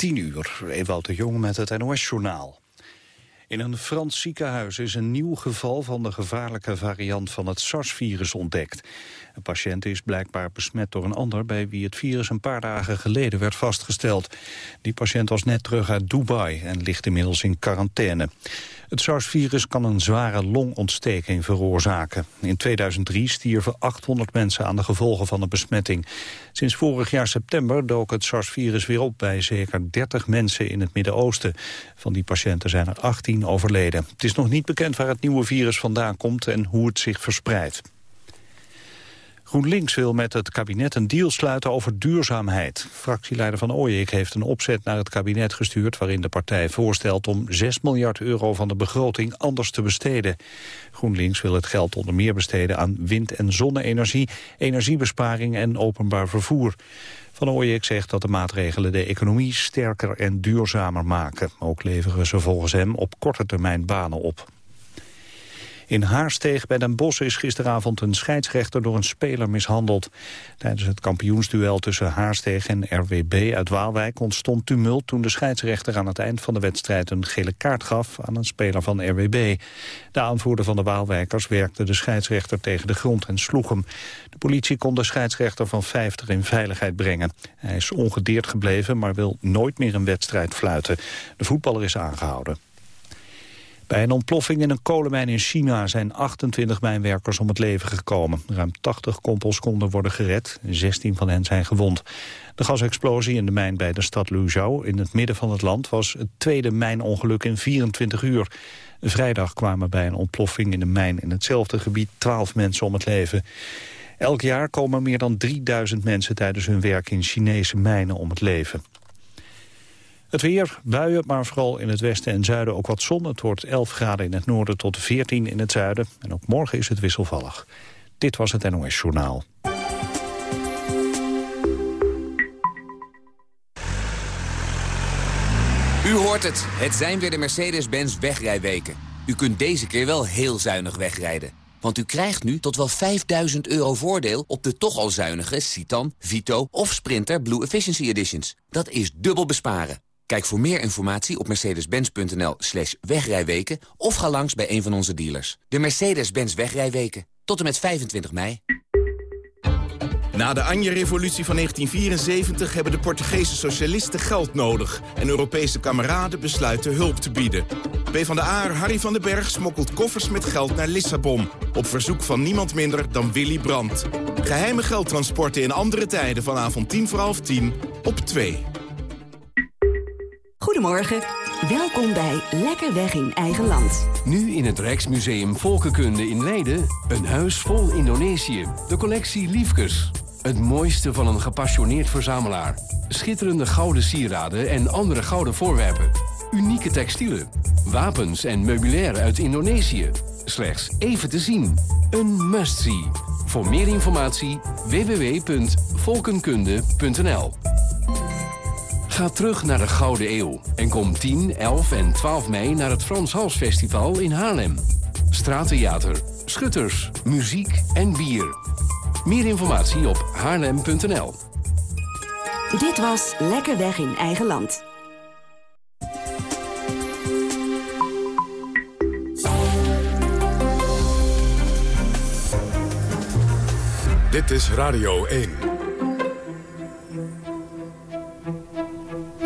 10 uur. Ewout de Jong met het NOS-journaal. In een Frans ziekenhuis is een nieuw geval van de gevaarlijke variant van het SARS-virus ontdekt. Een patiënt is blijkbaar besmet door een ander bij wie het virus een paar dagen geleden werd vastgesteld. Die patiënt was net terug uit Dubai en ligt inmiddels in quarantaine. Het SARS-virus kan een zware longontsteking veroorzaken. In 2003 stierven 800 mensen aan de gevolgen van de besmetting. Sinds vorig jaar september dook het SARS-virus weer op bij zeker 30 mensen in het Midden-Oosten. Van die patiënten zijn er 18 overleden. Het is nog niet bekend waar het nieuwe virus vandaan komt en hoe het zich verspreidt. GroenLinks wil met het kabinet een deal sluiten over duurzaamheid. Fractieleider Van Ooyek heeft een opzet naar het kabinet gestuurd... waarin de partij voorstelt om 6 miljard euro van de begroting anders te besteden. GroenLinks wil het geld onder meer besteden aan wind- en zonne-energie... energiebesparing en openbaar vervoer. Van Ooyek zegt dat de maatregelen de economie sterker en duurzamer maken. Ook leveren ze volgens hem op korte termijn banen op. In Haarsteeg bij Den Bosch is gisteravond een scheidsrechter door een speler mishandeld. Tijdens het kampioensduel tussen Haarsteeg en RWB uit Waalwijk ontstond tumult toen de scheidsrechter aan het eind van de wedstrijd een gele kaart gaf aan een speler van RWB. De aanvoerder van de Waalwijkers werkte de scheidsrechter tegen de grond en sloeg hem. De politie kon de scheidsrechter van 50 in veiligheid brengen. Hij is ongedeerd gebleven, maar wil nooit meer een wedstrijd fluiten. De voetballer is aangehouden. Bij een ontploffing in een kolenmijn in China zijn 28 mijnwerkers om het leven gekomen. Ruim 80 kompels konden worden gered, 16 van hen zijn gewond. De gasexplosie in de mijn bij de stad Luzhou in het midden van het land was het tweede mijnongeluk in 24 uur. Vrijdag kwamen bij een ontploffing in de mijn in hetzelfde gebied 12 mensen om het leven. Elk jaar komen meer dan 3000 mensen tijdens hun werk in Chinese mijnen om het leven. Het weer, buien, maar vooral in het westen en zuiden ook wat zon. Het wordt 11 graden in het noorden tot 14 in het zuiden. En ook morgen is het wisselvallig. Dit was het NOS Journaal. U hoort het. Het zijn weer de Mercedes-Benz wegrijweken. U kunt deze keer wel heel zuinig wegrijden. Want u krijgt nu tot wel 5000 euro voordeel op de toch al zuinige Citan, Vito of Sprinter Blue Efficiency Editions. Dat is dubbel besparen. Kijk voor meer informatie op mercedes-benz.nl slash wegrijweken... of ga langs bij een van onze dealers. De Mercedes-Benz wegrijweken. Tot en met 25 mei. Na de Anje-revolutie van 1974 hebben de Portugese socialisten geld nodig... en Europese kameraden besluiten hulp te bieden. PvdA Harry van den Berg smokkelt koffers met geld naar Lissabon... op verzoek van niemand minder dan Willy Brandt. Geheime geldtransporten in andere tijden vanavond 10 voor half 10 op 2. Goedemorgen. Welkom bij Lekker Weg in Eigen Land. Nu in het Rijksmuseum Volkenkunde in Leiden... een huis vol Indonesië. De collectie Liefkes. Het mooiste van een gepassioneerd verzamelaar. Schitterende gouden sieraden en andere gouden voorwerpen. Unieke textielen. Wapens en meubilair uit Indonesië. Slechts even te zien. Een must-see. Voor meer informatie www.volkenkunde.nl Ga terug naar de Gouden Eeuw en kom 10, 11 en 12 mei naar het Frans Hals Festival in Haarlem. Straattheater, schutters, muziek en bier. Meer informatie op haarlem.nl. Dit was Lekker Weg in Eigen Land. Dit is Radio 1.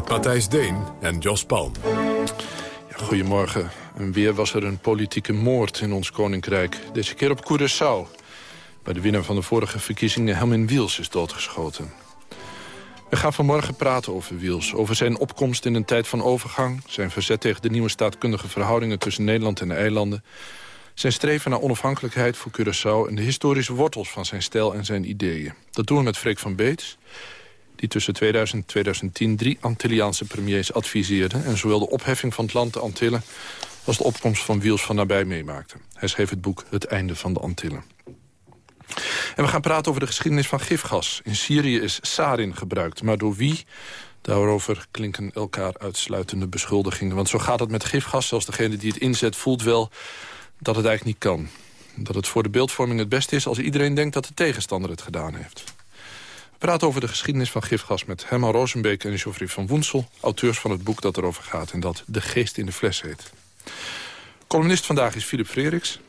Met Matthijs Deen en Jos Palm. Goedemorgen. En weer was er een politieke moord in ons koninkrijk. Deze keer op Curaçao. Bij de winnaar van de vorige verkiezingen, Helmin Wiels, is doodgeschoten. We gaan vanmorgen praten over Wiels. Over zijn opkomst in een tijd van overgang. Zijn verzet tegen de nieuwe staatkundige verhoudingen tussen Nederland en de eilanden. Zijn streven naar onafhankelijkheid voor Curaçao... en de historische wortels van zijn stijl en zijn ideeën. Dat doen we met Freek van Beets die tussen 2000 en 2010 drie Antilliaanse premiers adviseerde... en zowel de opheffing van het land de Antillen... als de opkomst van Wiels van nabij meemaakte. Hij schreef het boek Het Einde van de Antillen. En we gaan praten over de geschiedenis van gifgas. In Syrië is sarin gebruikt, maar door wie? Daarover klinken elkaar uitsluitende beschuldigingen. Want zo gaat het met gifgas. Zelfs degene die het inzet voelt wel dat het eigenlijk niet kan. Dat het voor de beeldvorming het beste is als iedereen denkt dat de tegenstander het gedaan heeft. Praten over de geschiedenis van gifgas met Herman Rosenbeek en Geoffrey van Woensel... auteurs van het boek dat erover gaat en dat De Geest in de Fles heet. Columnist vandaag is Philip Freriks.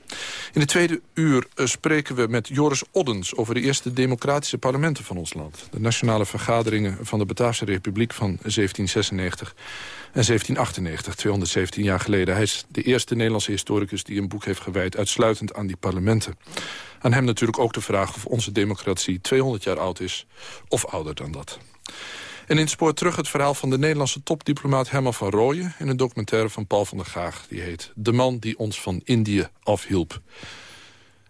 In de tweede uur eh, spreken we met Joris Oddens... over de eerste democratische parlementen van ons land. De nationale vergaderingen van de Bataafse Republiek van 1796 en 1798, 217 jaar geleden. Hij is de eerste Nederlandse historicus die een boek heeft gewijd... uitsluitend aan die parlementen. Aan hem natuurlijk ook de vraag of onze democratie 200 jaar oud is... of ouder dan dat. En in het spoor terug het verhaal van de Nederlandse topdiplomaat Herman van Rooyen... in een documentaire van Paul van der Gaag. Die heet De man die ons van Indië afhielp.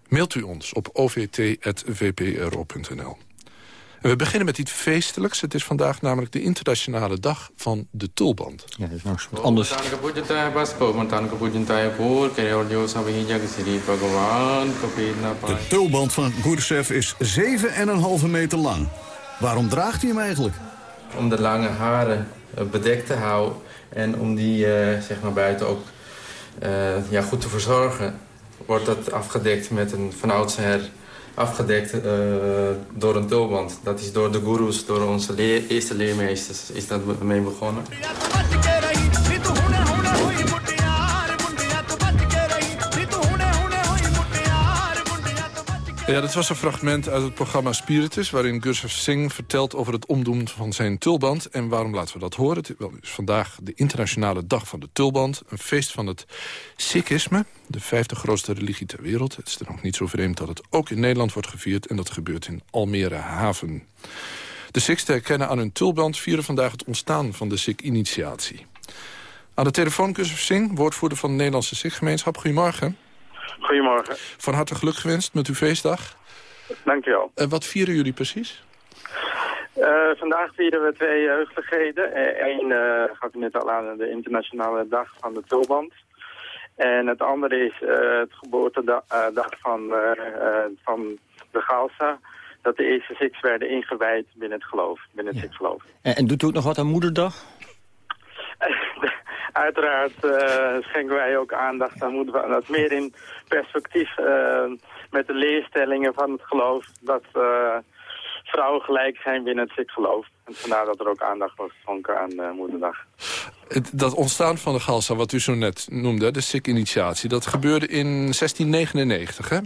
Mailt u ons op ovt.vpro.nl. En we beginnen met iets feestelijks. Het is vandaag namelijk de internationale dag van de tulband. Ja, dat is nog wat anders. De tulband van Gurdjieff is 7,5 meter lang. Waarom draagt hij hem eigenlijk? Om de lange haren eh, bedekt te houden en om die uh, zeg maar buiten ook uh, ja, goed te verzorgen... wordt dat afgedekt met een van oudsher afgedekt door een tulband. Dat is door de gurus, door onze eerste leermeesters is dat mee begonnen. Ja, dat was een fragment uit het programma Spiritus... waarin Gustav Singh vertelt over het omdoen van zijn tulband. En waarom laten we dat horen? Het is vandaag de internationale dag van de tulband. Een feest van het Sikhisme, de vijfde grootste religie ter wereld. Het is er nog niet zo vreemd dat het ook in Nederland wordt gevierd... en dat gebeurt in Almere Haven. De Sikhs herkennen aan hun tulband vieren vandaag het ontstaan van de Sikh-initiatie. Aan de telefoon Gustav Singh, woordvoerder van de Nederlandse Sikh-gemeenschap. Goedemorgen. Goedemorgen. Van harte geluk gewenst met uw feestdag. Dankjewel. En wat vieren jullie precies? Uh, vandaag vieren we twee jeugdigheden. Eén uh, gaf u net al aan de internationale dag van de tulband. En het andere is uh, het geboortedag van, van de Galsa. Dat de eerste Sikhs werden ingewijd binnen het geloof, binnen het ja. geloof. En, en doet u ook nog wat aan moederdag? Uiteraard uh, schenken wij ook aandacht aan moeten we dat meer in perspectief uh, met de leerstellingen van het geloof dat uh, vrouwen gelijk zijn binnen het geloof. En vandaar dat er ook aandacht wordt geschonken aan moederdag. Dat ontstaan van de Galsa, wat u zo net noemde, de Sikh-initiatie, dat gebeurde in 1699, hè?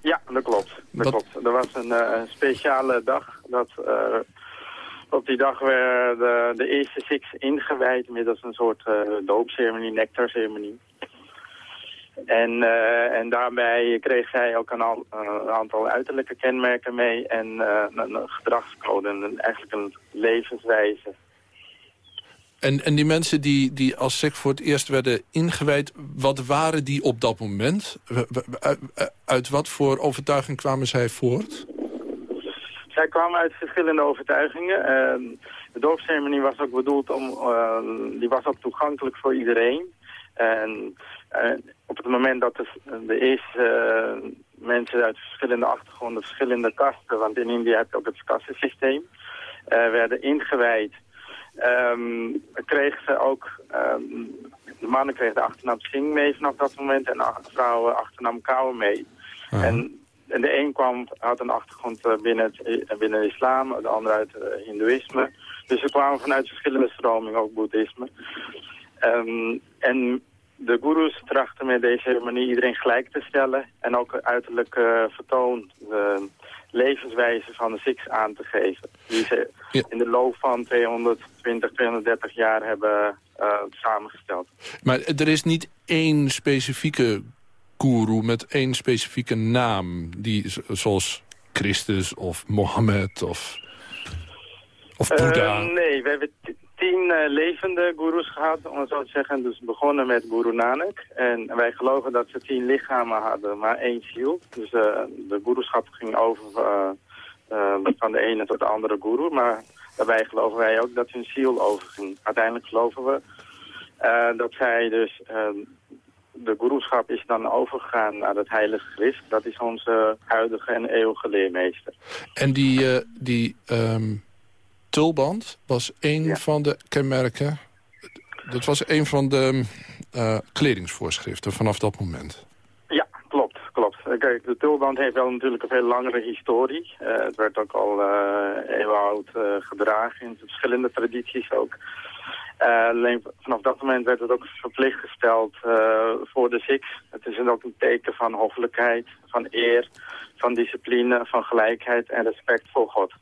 Ja, dat klopt. Dat, dat... klopt. Er was een speciale dag dat op die dag werden de eerste Sikhs ingewijd middels een soort uh, doopceremonie, nectarceremonie. En, uh, en daarbij kreeg zij ook een, al, uh, een, aantal uiterlijke kenmerken mee en een, gedragscode, en eigenlijk een levenswijze. En, en die mensen die, die als sect voor het eerst werden ingewijd, wat waren die op dat moment? Uit, uit wat voor overtuiging kwamen zij voort? Zij kwamen uit verschillende overtuigingen. Uh, de doopceremonie was ook bedoeld om, uh, die was ook toegankelijk voor iedereen. En uh, op het moment dat de, de eerste eh, mensen uit verschillende achtergronden, verschillende kasten, want in India heb je ook het kastensysteem, werden ingewijd, um, kregen ze ook, um, de mannen kregen de achternaam Singh mee vanaf dat moment en de vrouwen achternaam Kaur mee. En en de een kwam, had een achtergrond eh, binnen, het, eh, binnen de islam, de ander uit het uh, hindoeïsme. Dus ze kwamen vanuit verschillende stromingen, ook boeddhisme. Um, en de gurus trachten met deze manier iedereen gelijk te stellen en ook uiterlijk uh, vertoon de levenswijze van de Sikhs aan te geven. Die ze ja. in de loop van 220, 230 jaar hebben uh, samengesteld. Maar er is niet één specifieke guru met één specifieke naam. Die, zoals Christus of Mohammed of, of Boeddha. Uh, nee, we hebben tien uh, levende gurus gehad, om het zo te zeggen. Dus begonnen met Guru Nanak. En wij geloven dat ze tien lichamen hadden, maar één ziel. Dus uh, de guruschap ging over van de ene tot de andere guru. Maar daarbij geloven wij ook dat hun ziel overging. Uiteindelijk geloven we dat zij dus... de guruschap is dan overgegaan naar het heilige Christ. Dat is onze huidige en eeuwige leermeester. En die... die um tulband was een van de kenmerken... Dat was een van de uh, kledingsvoorschriften vanaf dat moment. Ja, klopt. klopt. Kijk, de tulband heeft wel natuurlijk een veel langere historie. Uh, het werd ook al uh, eeuwenoud gedragen in verschillende tradities ook. Alleen vanaf dat moment werd het ook verplicht gesteld voor de Sikhs. Het is ook een teken van hoffelijkheid, van eer, van discipline, van gelijkheid en respect voor God.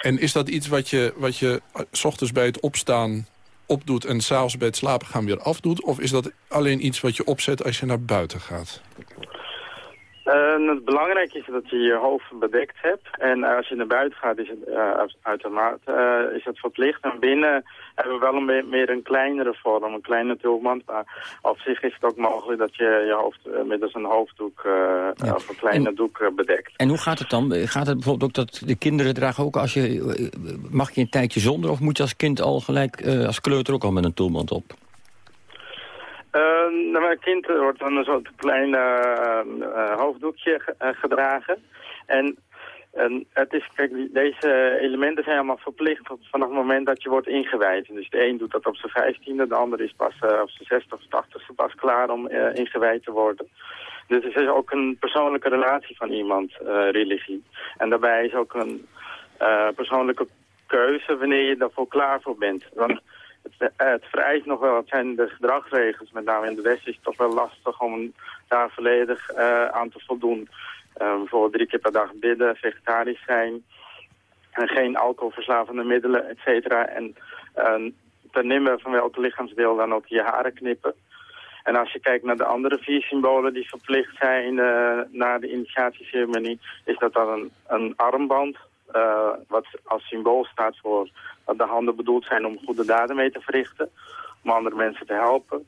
En is dat iets wat je, wat je s ochtends bij het opstaan opdoet... en s'avonds bij het slapen gaan weer afdoet? Of is dat alleen iets wat je opzet als je naar buiten gaat? Uh, het belangrijke is dat je je hoofd bedekt hebt. En als je naar buiten gaat, is het uh, uitermate uh, is het verplicht. En binnen hebben we wel een meer een kleinere vorm, een kleine tulband. Maar op zich is het ook mogelijk dat je je hoofd middels een hoofddoek ja. of een kleine doek bedekt. En hoe gaat het dan? Gaat het bijvoorbeeld ook dat de kinderen dragen ook als je... Mag je een tijdje zonder of moet je als kind al gelijk als kleuter ook al met een tulband op? Uh, mijn kind wordt dan een soort klein uh, hoofddoekje gedragen. En, en het is, kijk, deze elementen zijn allemaal verplicht vanaf het moment dat je wordt ingewijd. Dus de een doet dat op zijn vijftiende, de ander is pas op zijn zestig of tachtigste pas klaar om ingewijd te worden. Dus het is ook een persoonlijke relatie van iemand, religie. En daarbij is ook een persoonlijke keuze wanneer je daarvoor klaar voor bent. Want het, eh, het vereist nog wel, het zijn de gedragsregels, met name in de West is het toch wel lastig om daar volledig uh, aan te voldoen. Uh, bijvoorbeeld drie keer per dag bidden, vegetarisch zijn, en geen alcoholverslavende middelen, et cetera. En uh, ten nimmer van welk lichaamsdeel dan ook je haren knippen. En als je kijkt naar de andere vier symbolen die verplicht zijn na de initiatieceremonie, is dat dan een, een armband, uh, wat als symbool staat voor dat de handen bedoeld zijn om goede daden mee te verrichten. Om andere mensen te helpen.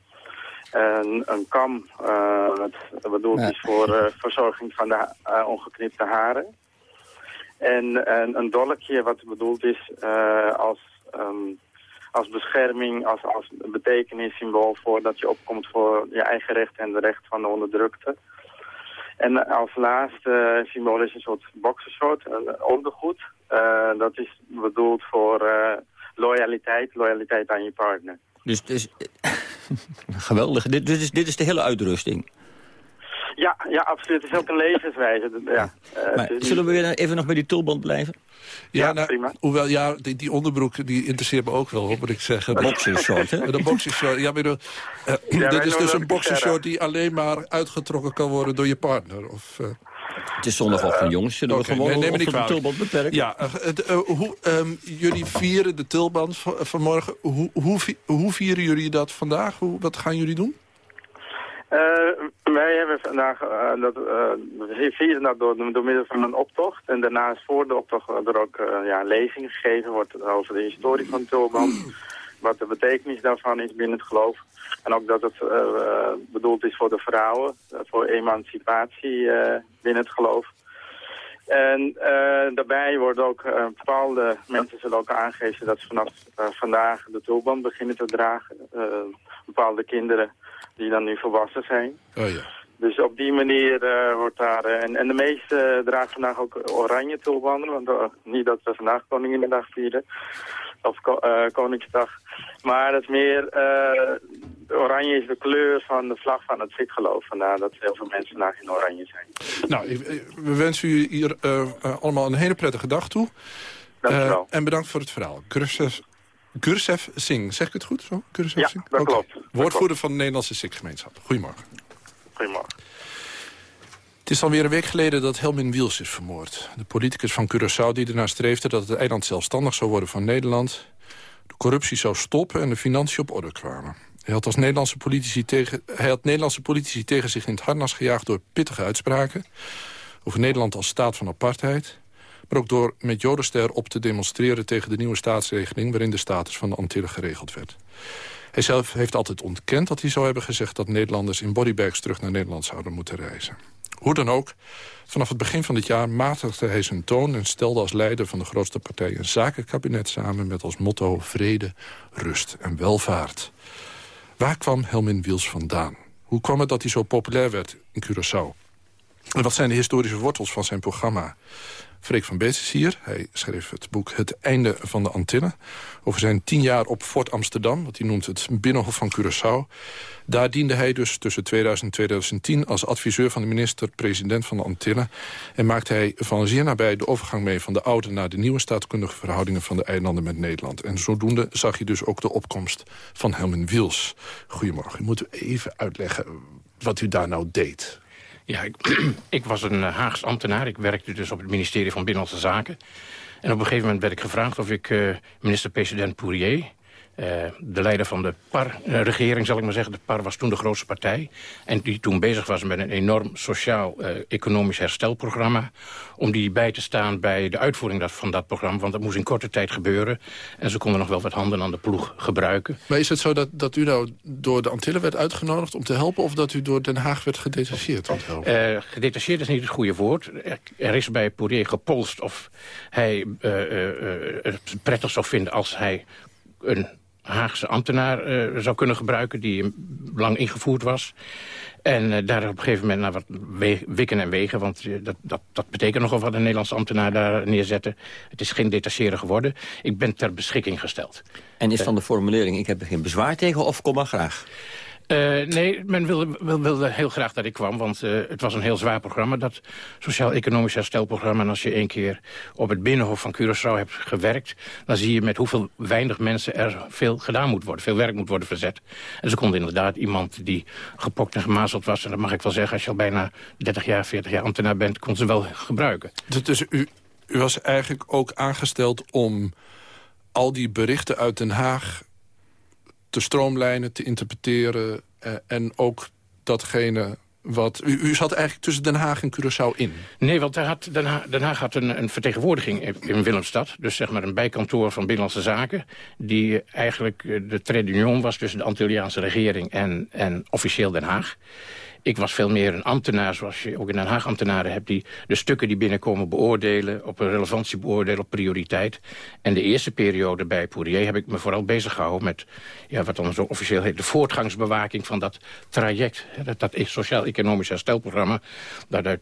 En een kam, uh, wat bedoeld is voor uh, verzorging van de ongeknipte haren. En, en, een dolkje wat bedoeld is als, um, als bescherming, als, als betekenissymbool voor dat je opkomt voor je eigen recht en de recht van de onderdrukte. En als laatste symbool is een soort boxershort, een ondergoed. Uh, dat is bedoeld voor uh, loyaliteit, loyaliteit aan je partner. Dus, dus geweldig. Dit, is, dit is de hele uitrusting. Ja, ja, absoluut. Het is ook een levenswijze. Ja. Uh, maar, zullen we weer even nog bij die tulband blijven? Ja, ja nou, prima. Hoewel, ja, die, die, onderbroek die interesseert me ook wel, moet ik zeggen. Boxershort, hè? De boxershort, ja, maar, uh, ja, dit is dus een boxershort die alleen maar uitgetrokken kan worden door je partner. Of, uh... Het is zondagochtend, jongens. Zullen okay, we gewoon nee, de tulband beperken? Ja, hoe, um, jullie vieren de tulband vanmorgen. Hoe, hoe, hoe vieren jullie dat vandaag? Hoe, wat gaan jullie doen? Uh, wij hebben vandaag, uh, dat, uh, vieren dat door, door middel van een optocht. En daarnaast voor de optocht er ook ja, lezingen gegeven wordt over de historie van Tulband. Wat de betekenis daarvan is binnen het geloof. En ook dat het bedoeld is voor de vrouwen, voor emancipatie binnen het geloof. En daarbij worden ook bepaalde mensen zullen ook aangeven dat ze vanaf vandaag de tulband beginnen te dragen. bepaalde kinderen die dan nu volwassen zijn. Oh ja. Dus op die manier uh, wordt daar... Uh, en, en de meeste dragen vandaag ook oranje tulbanden. Want niet dat we vandaag Koninginnedag vieren. Of Koningsdag. Maar het is meer... oranje is de kleur van de vlag van het Sikgeloof. Vandaar dat heel veel mensen vandaag in oranje zijn. Nou, we wensen u hier allemaal een hele prettige dag toe. Dankjewel. en bedankt voor het verhaal. Gursef Singh. Zeg ik het goed zo? Gursef ja, Singh? dat klopt. Woordvoerder van de Nederlandse Sikh-gemeenschap. Goedemorgen. Goedemorgen. Het is alweer een week geleden dat Helmin Wiels is vermoord. De politicus van Curaçao die ernaar streefde dat het eiland zelfstandig zou worden van Nederland. De corruptie zou stoppen en de financiën op orde kwamen. Hij had, als Nederlandse politici tegen, hij had Nederlandse politici tegen zich in het harnas gejaagd door pittige uitspraken... over Nederland als staat van apartheid... maar ook door met Jodenster op te demonstreren tegen de nieuwe staatsregeling... waarin de status van de Antillen geregeld werd. Hij zelf heeft altijd ontkend dat hij zou hebben gezegd... dat Nederlanders in bodybags terug naar Nederland zouden moeten reizen. Hoe dan ook, vanaf het begin van dit jaar matigde hij zijn toon... en stelde als leider van de grootste partij een zakenkabinet samen... met als motto vrede, rust en welvaart. Waar kwam Helmin Wiels vandaan? Hoe kwam het dat hij zo populair werd in Curaçao? En wat zijn de historische wortels van zijn programma? Freek van Beets is hier. Hij schreef het boek Het Einde van de Antillen. Over zijn tien jaar op Fort Amsterdam, wat hij noemt het Binnenhof van Curaçao. Daar diende hij dus tussen 2000 en 2010 als adviseur van de minister-president van de Antillen. En maakte hij van zeer nabij de overgang mee van de oude naar de nieuwe staatkundige verhoudingen van de eilanden met Nederland. En zodoende zag je dus ook de opkomst van Helmen Wiels. Goedemorgen, u moet even uitleggen wat u daar nou deed. Ja, ik, was een eh, Haags ambtenaar. Ik werkte dus op het ministerie van Binnenlandse Zaken. En op een gegeven moment werd ik gevraagd of ik uh, minister-president Poirier... Uh, de leider van de PAR-regering, zal ik maar zeggen. De PAR was toen de grootste partij. En die toen bezig was met een enorm sociaal-economisch herstelprogramma. Om die bij te staan bij de uitvoering van dat programma. Want dat moest in korte tijd gebeuren. En ze konden nog wel wat handen aan de ploeg gebruiken. Maar is het zo dat, dat u nou door de Antillen werd uitgenodigd om te helpen... of dat u door Den Haag werd gedetacheerd om te helpen? Uh, gedetacheerd is niet het goede woord. Er is bij Poirier gepolst of hij uh, het prettig zou vinden als hij een Haagse ambtenaar uh, zou kunnen gebruiken... die lang ingevoerd was. En uh, daar op een gegeven moment naar wat wikken en wegen... want uh, dat, dat, dat betekent nogal wat een Nederlandse ambtenaar daar neerzetten. Het is geen detacheren geworden. Ik ben ter beschikking gesteld. En is van de formulering, ik heb er geen bezwaar tegen of kom maar graag? Uh, nee, men wilde, wilde, heel graag dat ik kwam, want uh, het was een heel zwaar programma, dat Sociaal-Economisch Herstelprogramma. En als je één keer op het Binnenhof van Curaçao hebt gewerkt, dan zie je met hoeveel weinig mensen er veel gedaan moet worden, veel werk moet worden verzet. En ze konden inderdaad iemand die gepokt en gemazeld was, en dat mag ik wel zeggen, als je al bijna 30 jaar, 40 jaar ambtenaar bent, kon ze wel gebruiken. Dus, dus u, u was eigenlijk ook aangesteld om al die berichten uit Den Haag te stroomlijnen, te interpreteren... Eh, en ook datgene wat... U, zat eigenlijk tussen Den Haag en Curaçao in? Nee, want had Den, Haag, had een, een, vertegenwoordiging in Willemstad. Dus zeg maar een bijkantoor van Binnenlandse Zaken. Die eigenlijk eh, de trade was tussen de Antilliaanse regering en, en officieel Den Haag. Ik was veel meer een ambtenaar, zoals je ook in Den Haag ambtenaren hebt... die de stukken die binnenkomen beoordelen, op een relevantie beoordelen, op prioriteit. En de eerste periode bij Poirier heb ik me vooral bezig gehouden... met ja, wat dan zo officieel heet de voortgangsbewaking van dat traject. Dat, dat sociaal-economisch herstelprogramma... dat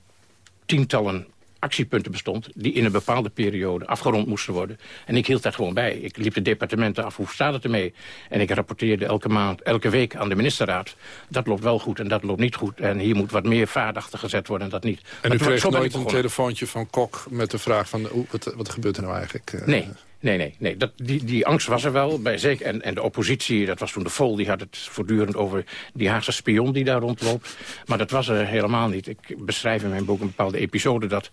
tientallen actiepunten bestond... die in een bepaalde periode afgerond moesten worden. En ik hield daar gewoon bij. Ik liep de departementen af, hoe staat het ermee? En ik rapporteerde elke maand, elke week aan de ministerraad... dat loopt wel goed en dat loopt niet goed. En hier moet wat meer vaart achter gezet worden en dat niet. En u kreeg nooit een telefoontje van Kok met de vraag van... wat, wat gebeurt er nou eigenlijk? Eh? Nee, Nee, nee, nee. Dat, die, die angst was er wel. Bij zeker, en, en de oppositie, dat was toen de Vol, die had het voortdurend over die Haagse spion die daar rondloopt. Maar dat was er helemaal niet. Ik beschrijf in mijn boek een bepaalde episode dat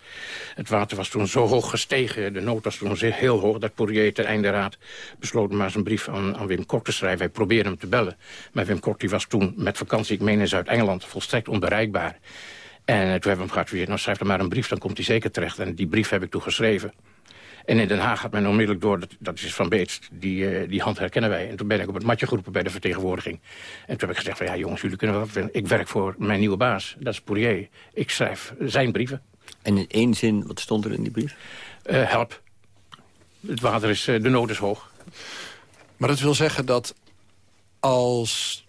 het water was toen zo hoog gestegen. De nood was toen heel hoog dat Poirier ter einde raad besloot maar zijn brief aan, aan Wim Kok te schrijven. Hij probeerde hem te bellen. Maar Wim Kok die was toen met vakantie, ik meen in Zuid-Engeland, volstrekt onbereikbaar. En toen hebben we hem geadviseerd, nou schrijf dan maar een brief, dan komt hij zeker terecht. En die brief heb ik toen geschreven. En in Den Haag had men onmiddellijk door, dat, dat is Van Beets, die, uh, die hand herkennen wij. En toen ben ik op het matje geroepen bij de vertegenwoordiging. En toen heb ik gezegd, van, ja jongens, jullie kunnen wel Ik werk voor mijn nieuwe baas, dat is Poirier. Ik schrijf zijn brieven. En in één zin, wat stond er in die brief? Uh, help. Het water is, uh, de nood is hoog. Maar dat wil zeggen dat als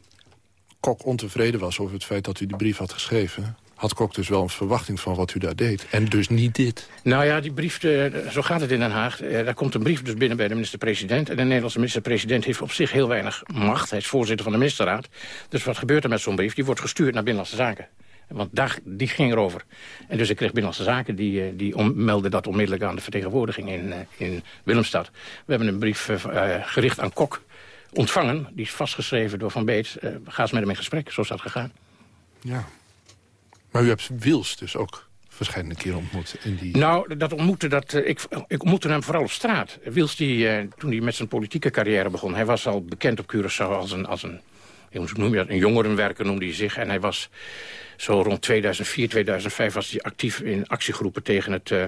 Kok ontevreden was over het feit dat u die brief had geschreven had Kok dus wel een verwachting van wat u daar deed. En dus niet dit. Nou ja, die brief, eh, zo gaat het in Den Haag. Eh, daar komt een brief dus binnen bij de minister-president. En de Nederlandse minister-president heeft op zich heel weinig macht. Hij is voorzitter van de ministerraad. Dus wat gebeurt er met zo'n brief? Die wordt gestuurd naar Binnenlandse Zaken. Want daar, die ging erover. En dus ik kreeg Binnenlandse Zaken, die, eh, die meldde dat onmiddellijk aan de vertegenwoordiging in, in Willemstad. We hebben een brief gericht aan Kok ontvangen. Die is vastgeschreven door Van Beets. ga eens met hem in gesprek, zo is dat gegaan. Ja. Maar u hebt Wils dus ook verschillende keren ontmoet. In die... Nou, dat ontmoette, dat, uh, ik, ik ontmoette hem vooral op straat. Wils, die, uh, toen hij met zijn politieke carrière begon... hij was al bekend op Curaçao als een, als een noem je dat, een jongerenwerker noemde hij zich. En hij was zo rond 2004, 2005 was hij actief in actiegroepen tegen het uh,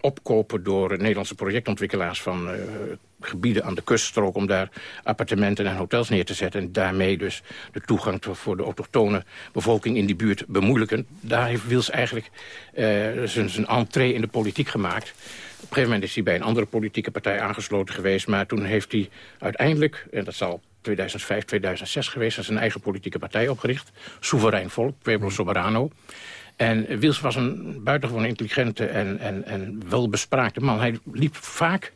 opkopen door Nederlandse projectontwikkelaars van uh, gebieden aan de kuststrook... om daar appartementen en hotels neer te zetten... en daarmee dus de toegang voor de autochtone bevolking in die buurt bemoeilijken. Daar heeft Wils eigenlijk uh, zijn, entree in de politiek gemaakt. Op een gegeven moment is hij bij een andere politieke partij aangesloten geweest... maar toen heeft hij uiteindelijk, en dat zal 2005, 2006 geweest... zijn eigen politieke partij opgericht. Soeverein Volk, Pueblo. Soberano. En Wils was een buitengewoon intelligente en, en, en welbespraakte man. Hij liep vaak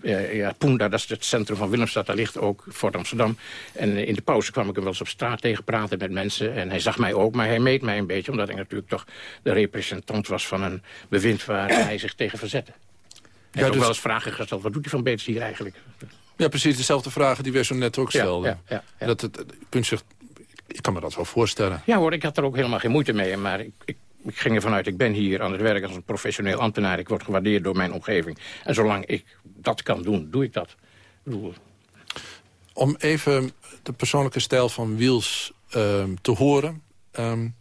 uh, ja, Poenda, dat is het centrum van Willemstad, daar ligt ook Fort Amsterdam. En in de pauze kwam ik hem wel eens op straat tegen praten met mensen. En hij zag mij ook, maar hij meet mij een beetje... omdat ik natuurlijk toch de representant was van een bewind... waar hij zich tegen verzette. Hij ja, dus... ook wel eens vragen gesteld, wat doet hij van Beets hier eigenlijk? Ja, precies dezelfde vragen die wij zo net ook stelden. Ja, ja, Dat het, kunt zich, kan me dat wel voorstellen. Ja hoor, ik had er ook helemaal geen moeite mee. Maar ik, ik, ik ging ervan uit, ik ben hier aan het werk als een professioneel ambtenaar. Ik word gewaardeerd door mijn omgeving. En zolang ik dat kan doen, doe ik dat. Om even de persoonlijke stijl van Wiels uh, te horen... Um,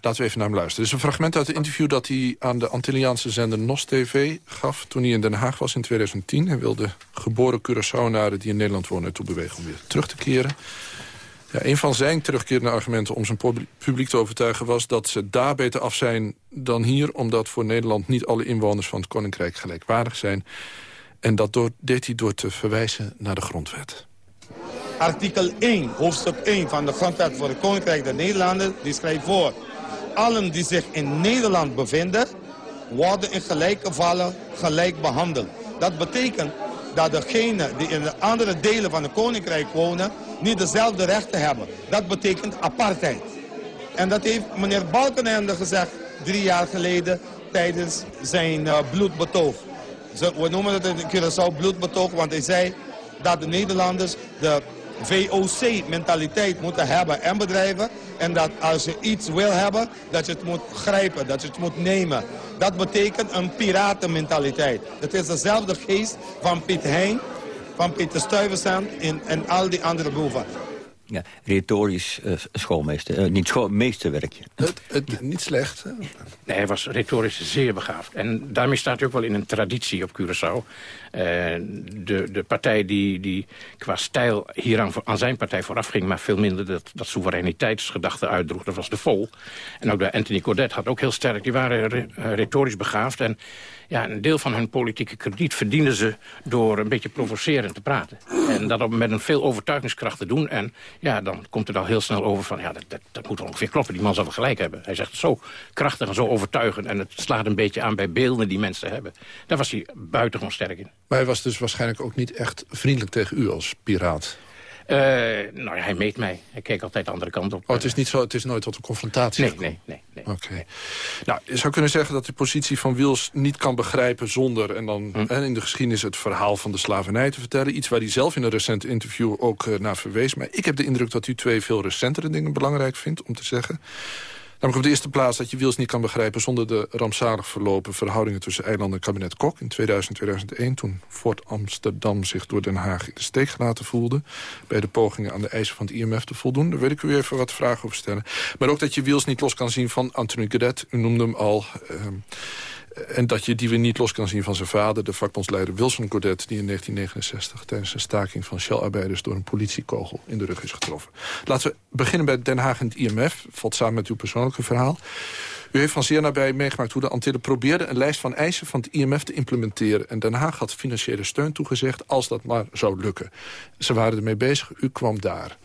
Laten we even naar hem luisteren. Dit is een fragment uit het interview dat hij aan de Antilliaanse zender NOS TV gaf... toen hij in Den Haag was in 2010. Hij wilde geboren Curaçaonaren die in Nederland wonen toe bewegen om weer terug te keren. Een van zijn terugkerende argumenten om zijn publiek te overtuigen... was dat ze daar beter af zijn dan hier... omdat voor Nederland niet alle inwoners van het Koninkrijk gelijkwaardig zijn. En dat door, deed hij door te verwijzen naar de grondwet. Artikel 1, hoofdstuk 1 van de grondwet voor het Koninkrijk der Nederlanden... die schrijft voor allen die zich in Nederland bevinden... worden in gelijke vallen gelijk behandeld. Dat betekent dat degenen die in de andere delen van het koninkrijk wonen... niet dezelfde rechten hebben. Dat betekent apartheid. En dat heeft meneer Balkenende gezegd drie jaar geleden tijdens zijn uh, bloedbetoog. We noemen het in Curaçao bloedbetoog, want hij zei dat de Nederlanders de VOC-mentaliteit moeten hebben en bedrijven. En dat als je iets wil hebben, dat je het moet grijpen, dat je het moet nemen. Dat betekent een piratenmentaliteit. Het is dezelfde geest van Piet Hein, van Pieter Stuyvesant en, en al die andere boeven. Ja, retorisch uh, schoolmeester. Uh, niet school, meesterwerkje. Het, het, niet slecht. Nee, hij was retorisch zeer begaafd. En daarmee staat hij ook wel in een traditie op Curaçao. Uh, de, de partij die, die qua stijl hier aan, aan zijn partij vooraf ging... maar veel minder dat, dat soevereiniteitsgedachte uitdroeg, dat was de Vol. En ook de Anthony Cordet had ook heel sterk. Die waren re, retorisch begaafd en ja, een deel van hun politieke krediet verdienen ze door een beetje provocerend te praten. En dat met een veel overtuigingskracht te doen. En ja, dan komt het al heel snel over van, ja, dat, dat, dat moet ongeveer kloppen. Die man zal wel gelijk hebben. Hij zegt zo krachtig en zo overtuigend. En het slaat een beetje aan bij beelden die mensen hebben. Daar was hij buitengewoon sterk in. Maar hij was dus waarschijnlijk ook niet echt vriendelijk tegen u als piraat. Uh, nou, hij meet mij. Hij keek altijd de andere kant op. Oh, het is, niet zo, het is nooit tot een confrontatie nee, Nee, nee, nee. Oké. Nou, je zou kunnen zeggen dat de positie van Wils niet kan begrijpen... zonder, en dan hm. in de geschiedenis het verhaal van de slavernij te vertellen. Iets waar hij zelf in een recent interview ook uh, naar verwees. Maar ik heb de indruk dat u twee veel recentere dingen belangrijk vindt om te zeggen. Namelijk op de eerste plaats dat je Wils niet kan begrijpen... zonder de rampzalig verlopen verhoudingen tussen eiland en kabinet Kok... in 2000-2001, toen Fort Amsterdam zich door Den Haag in de steek gelaten voelde... bij de pogingen aan de eisen van het IMF te voldoen. Daar wil ik u even wat vragen over stellen. Maar ook dat je Wils niet los kan zien van Anthony Gadet. U noemde hem al... Uh, en dat je die weer niet los kan zien van zijn vader... de vakbondsleider Wilson Godet... die in 1969 tijdens een staking van Shell-arbeiders... door een politiekogel in de rug is getroffen. Laten we beginnen bij Den Haag en het IMF. Valt samen met uw persoonlijke verhaal. U heeft van zeer nabij meegemaakt hoe de Antillen probeerden... een lijst van eisen van het IMF te implementeren. En Den Haag had financiële steun toegezegd als dat maar zou lukken. Ze waren ermee bezig, u kwam daar.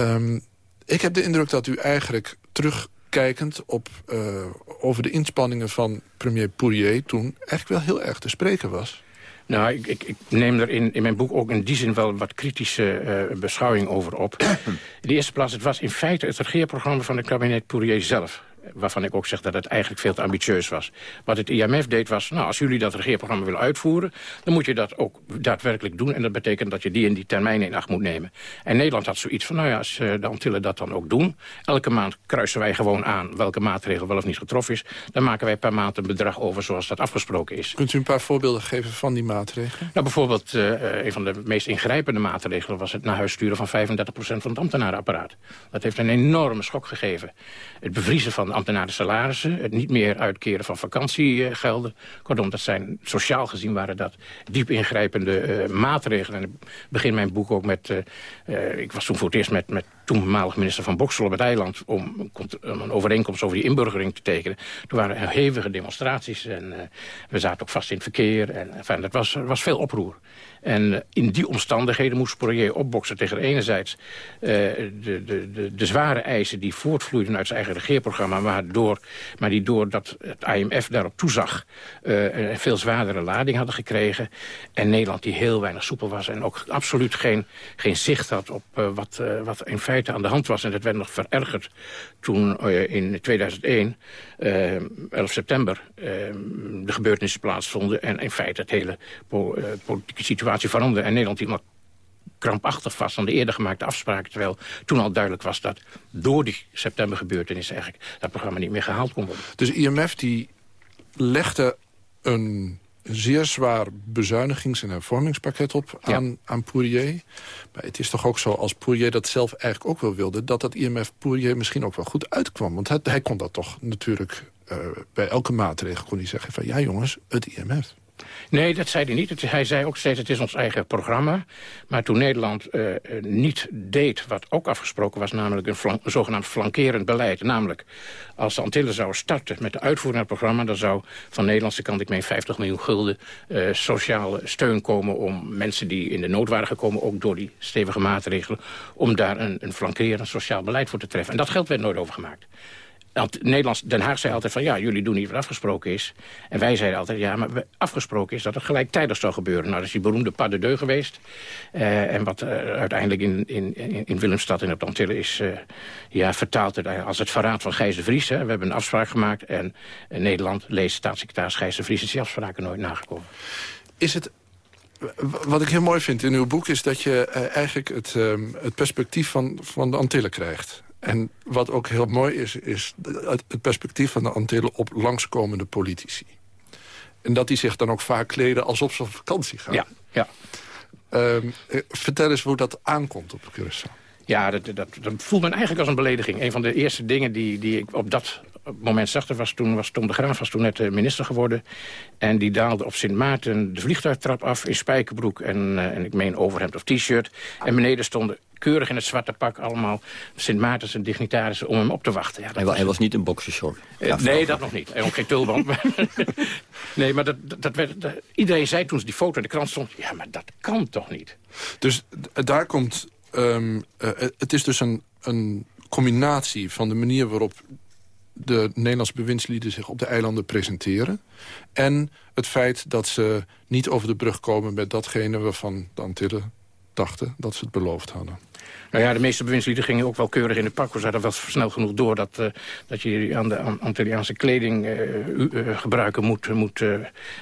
Um, ik heb de indruk dat u eigenlijk terug kijkend op, uh, over de inspanningen van premier Pourier... toen eigenlijk wel heel erg te spreken was. Nou, ik, ik, ik, neem er in, in mijn boek ook in die zin wel wat kritische uh, beschouwing over op. in de eerste plaats, het was in feite het regeerprogramma van het kabinet Pourier zelf. Waarvan ik ook zeg dat het eigenlijk veel te ambitieus was. Wat het IMF deed was, nou, als jullie dat regeerprogramma willen uitvoeren... dan moet je dat ook daadwerkelijk doen. En dat betekent dat je die en die termijnen in acht moet nemen. En Nederland had zoiets van, nou ja, als de Antillen dat dan ook doen... elke maand kruisen wij gewoon aan welke maatregel wel of niet getroffen is... dan maken wij per maand een bedrag over zoals dat afgesproken is. Kunt u een paar voorbeelden geven van die maatregelen? Nou, bijvoorbeeld, uh, een van de meest ingrijpende maatregelen... was het naar huis sturen van 35% van het ambtenarenapparaat. Dat heeft een enorme schok gegeven. Het bevriezen van ambtenaren salarissen... het niet meer uitkeren van vakantiegelden. Kortom, dat zijn, sociaal gezien waren dat diep ingrijpende uh, maatregelen. En ik begin mijn boek ook met... Uh, ik was toen voor het eerst met, met toenmalig minister van Boksel op het eiland... Om, om, een overeenkomst over die inburgering te tekenen. Toen waren hevige demonstraties en we zaten ook vast in het verkeer. En, enfin, dat was, er was veel oproer. En in die omstandigheden moest Poirier opboksen tegen enerzijds uh, de, de, de, zware eisen die voortvloeiden uit zijn eigen regeerprogramma, maar, door, maar die doordat het IMF daarop toezag uh, een veel zwaardere lading hadden gekregen. En Nederland die heel weinig soepel was en ook absoluut geen, geen zicht had op wat, wat in feite aan de hand was. En dat werd nog verergerd toen in 2001, 11 september, de gebeurtenissen plaatsvonden en in feite het hele politieke situatie veranderde en Nederland iemand krampachtig vast aan de eerder gemaakte afspraken... terwijl toen al duidelijk was dat door die septembergebeurtenis... eigenlijk dat programma niet meer gehaald kon worden. Dus IMF die legde een zeer zwaar bezuinigings- en hervormingspakket op aan, aan Poirier. Maar het is toch ook zo, als Poirier dat zelf eigenlijk ook wel wilde... dat dat IMF Poirier misschien ook wel goed uitkwam. Want hij, hij kon dat toch natuurlijk... Uh, bij elke maatregel kon hij zeggen van... ja jongens, het IMF. Nee, dat zei hij niet. hij zei ook steeds, het is ons eigen programma. Maar toen Nederland uh, niet deed wat ook afgesproken was... namelijk een zogenaamd flankerend beleid. Namelijk, als de Antillen zouden starten met de uitvoering van het programma... dan zou van Nederlandse kant, ik meen 50 miljoen gulden... Uh, sociale steun komen om mensen die in de nood waren gekomen... ook door die stevige maatregelen... om daar een, een flankerend sociaal beleid voor te treffen. En dat geld werd nooit overgemaakt. Nederlands, Den Haag zei altijd van ja, jullie doen niet wat afgesproken is. En wij zeiden altijd ja, maar afgesproken is dat het gelijktijdig zou gebeuren. Nou, dat is die beroemde pas de deux geweest. Uh, en wat uh, uiteindelijk in, in, in Willemstad in het Antillen is uh, ja, vertaald als het verraad van Gijs de Vries. Hè. We hebben een afspraak gemaakt en Nederland leest staatssecretaris Gijs de Vries... is die afspraken nooit nagekomen. Is het wat ik heel mooi vind in uw boek is dat je eigenlijk het, um, het perspectief van, van de Antillen krijgt. En wat ook heel mooi is, is het perspectief van de Antillen op langskomende politici. En dat die zich dan ook vaak kleden alsof ze op vakantie gaan. Ja, ja. Um, vertel eens hoe dat aankomt op Curaçao. Ja, dat, dat, dat voelt men eigenlijk als een belediging. Een van de eerste dingen die, die ik op dat moment zag... was toen was Tom de Graaf was toen net minister geworden. En die daalde op Sint Maarten de vliegtuigtrap af in spijkerbroek... en, uh, en ik meen overhemd of t-shirt. En beneden stonden keurig in het zwarte pak allemaal Sint Maartens en dignitarissen om hem op te wachten. Ja, hij, was, hij was niet een boxershort. Uh, nee, dat nog niet. En ook geen tulband. nee, maar dat, dat werd, dat, iedereen zei toen ze die foto in de krant stond... ja, maar dat kan toch niet? Dus daar komt... Um, uh, het is dus een, een combinatie van de manier waarop de Nederlandse bewindslieden zich op de eilanden presenteren. En het feit dat ze niet over de brug komen met datgene waarvan de Antillen dachten dat ze het beloofd hadden. Nou ja, de meeste bewindslieden gingen ook wel keurig in de pak. We hadden wel snel genoeg door dat, uh, dat je aan de Antilliaanse kleding uh, uh, gebruiken moet, moet,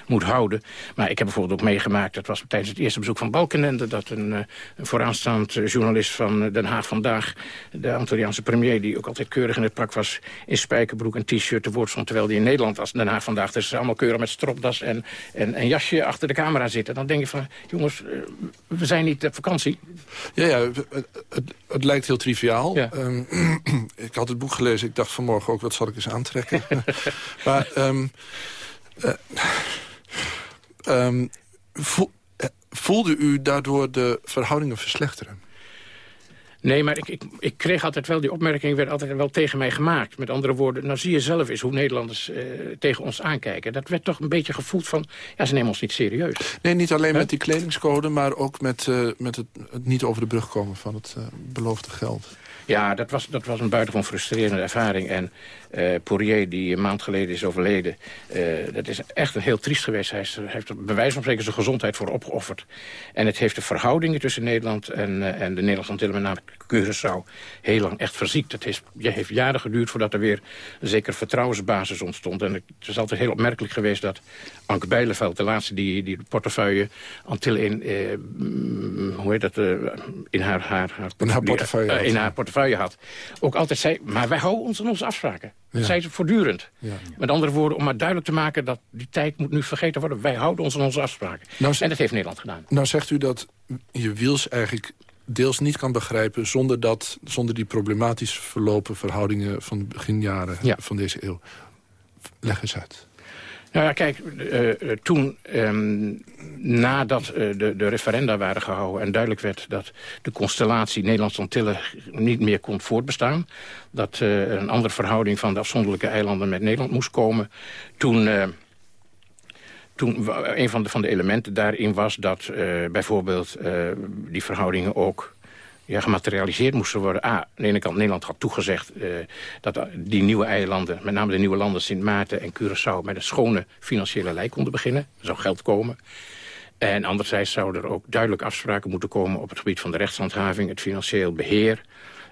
moet houden. Maar ik heb bijvoorbeeld ook meegemaakt, dat was tijdens het eerste bezoek van Balkenende... dat een, een vooraanstaand journalist van Den Haag Vandaag... de Antilliaanse premier, die ook altijd keurig in het pak was... in spijkerbroek en t-shirt te woord stond... terwijl die in Nederland als Den Haag Vandaag... dus allemaal keurig met stropdas en, en, en jasje achter de camera zitten. Dan denk je van, jongens, we zijn niet op vakantie. Ja, ja, het, het, lijkt heel triviaal. Ja. Um, ik had het boek gelezen. Ik dacht vanmorgen ook, wat zal ik eens aantrekken? maar um, uh, um, voelde u daardoor de verhoudingen verslechteren? Nee, maar ik, ik, ik, kreeg altijd wel, die opmerking werd altijd wel tegen mij gemaakt. Met andere woorden, nou zie je zelf eens hoe Nederlanders eh, tegen ons aankijken. Dat werd toch een beetje gevoeld van, ja, ze nemen ons niet serieus. Nee, niet alleen met die kledingscode, maar ook met, uh, met het, het, niet over de brug komen van het uh, beloofde geld. Ja, dat was, dat was een buitengewoon frustrerende ervaring. En Uh, Poirier, die een maand geleden is overleden. Uh, dat is echt een heel triest geweest. Hij, is, hij heeft er bij wijze van spreken zijn gezondheid voor opgeofferd. En het heeft de verhoudingen tussen Nederland en, uh, en de Nederlandse Antillen... met name Curaçao, heel lang echt verziekt. Het heeft, heeft jaren geduurd voordat er weer een zekere vertrouwensbasis ontstond. En het is altijd heel opmerkelijk geweest dat Anke Bijleveld... de laatste die, die de portefeuille Antillen in, hoe heet dat, in haar, haar, haar, in haar portefeuille, in haar portefeuille had... ook altijd zei, maar wij houden ons aan onze afspraken. Dat zei ze voortdurend. Ja. Met andere woorden, om maar duidelijk te maken... dat die tijd moet nu vergeten worden. Wij houden ons aan onze afspraken. Nou, en dat heeft Nederland gedaan. Nou zegt u dat je Wiels eigenlijk deels niet kan begrijpen... zonder, dat, zonder die problematisch verlopen verhoudingen... van de beginjaren ja. van deze eeuw. Leg eens uit. Nou ja, kijk, uh, toen, um, nadat uh, de, de referenda waren gehouden... en duidelijk werd dat de constellatie Nederlands-Antillen niet meer kon voortbestaan... dat uh, een andere verhouding van de afzonderlijke eilanden met Nederland moest komen... toen... Toen een van de, van de elementen daarin was dat bijvoorbeeld die verhoudingen ook gematerialiseerd moesten worden. A, aan de ene kant, Nederland had toegezegd uh, dat die nieuwe eilanden... met name de nieuwe landen Sint Maarten en Curaçao... met een schone financiële lijn konden beginnen. Er zou geld komen. En anderzijds zouden er ook duidelijk afspraken moeten komen... op het gebied van de rechtshandhaving, het financieel beheer...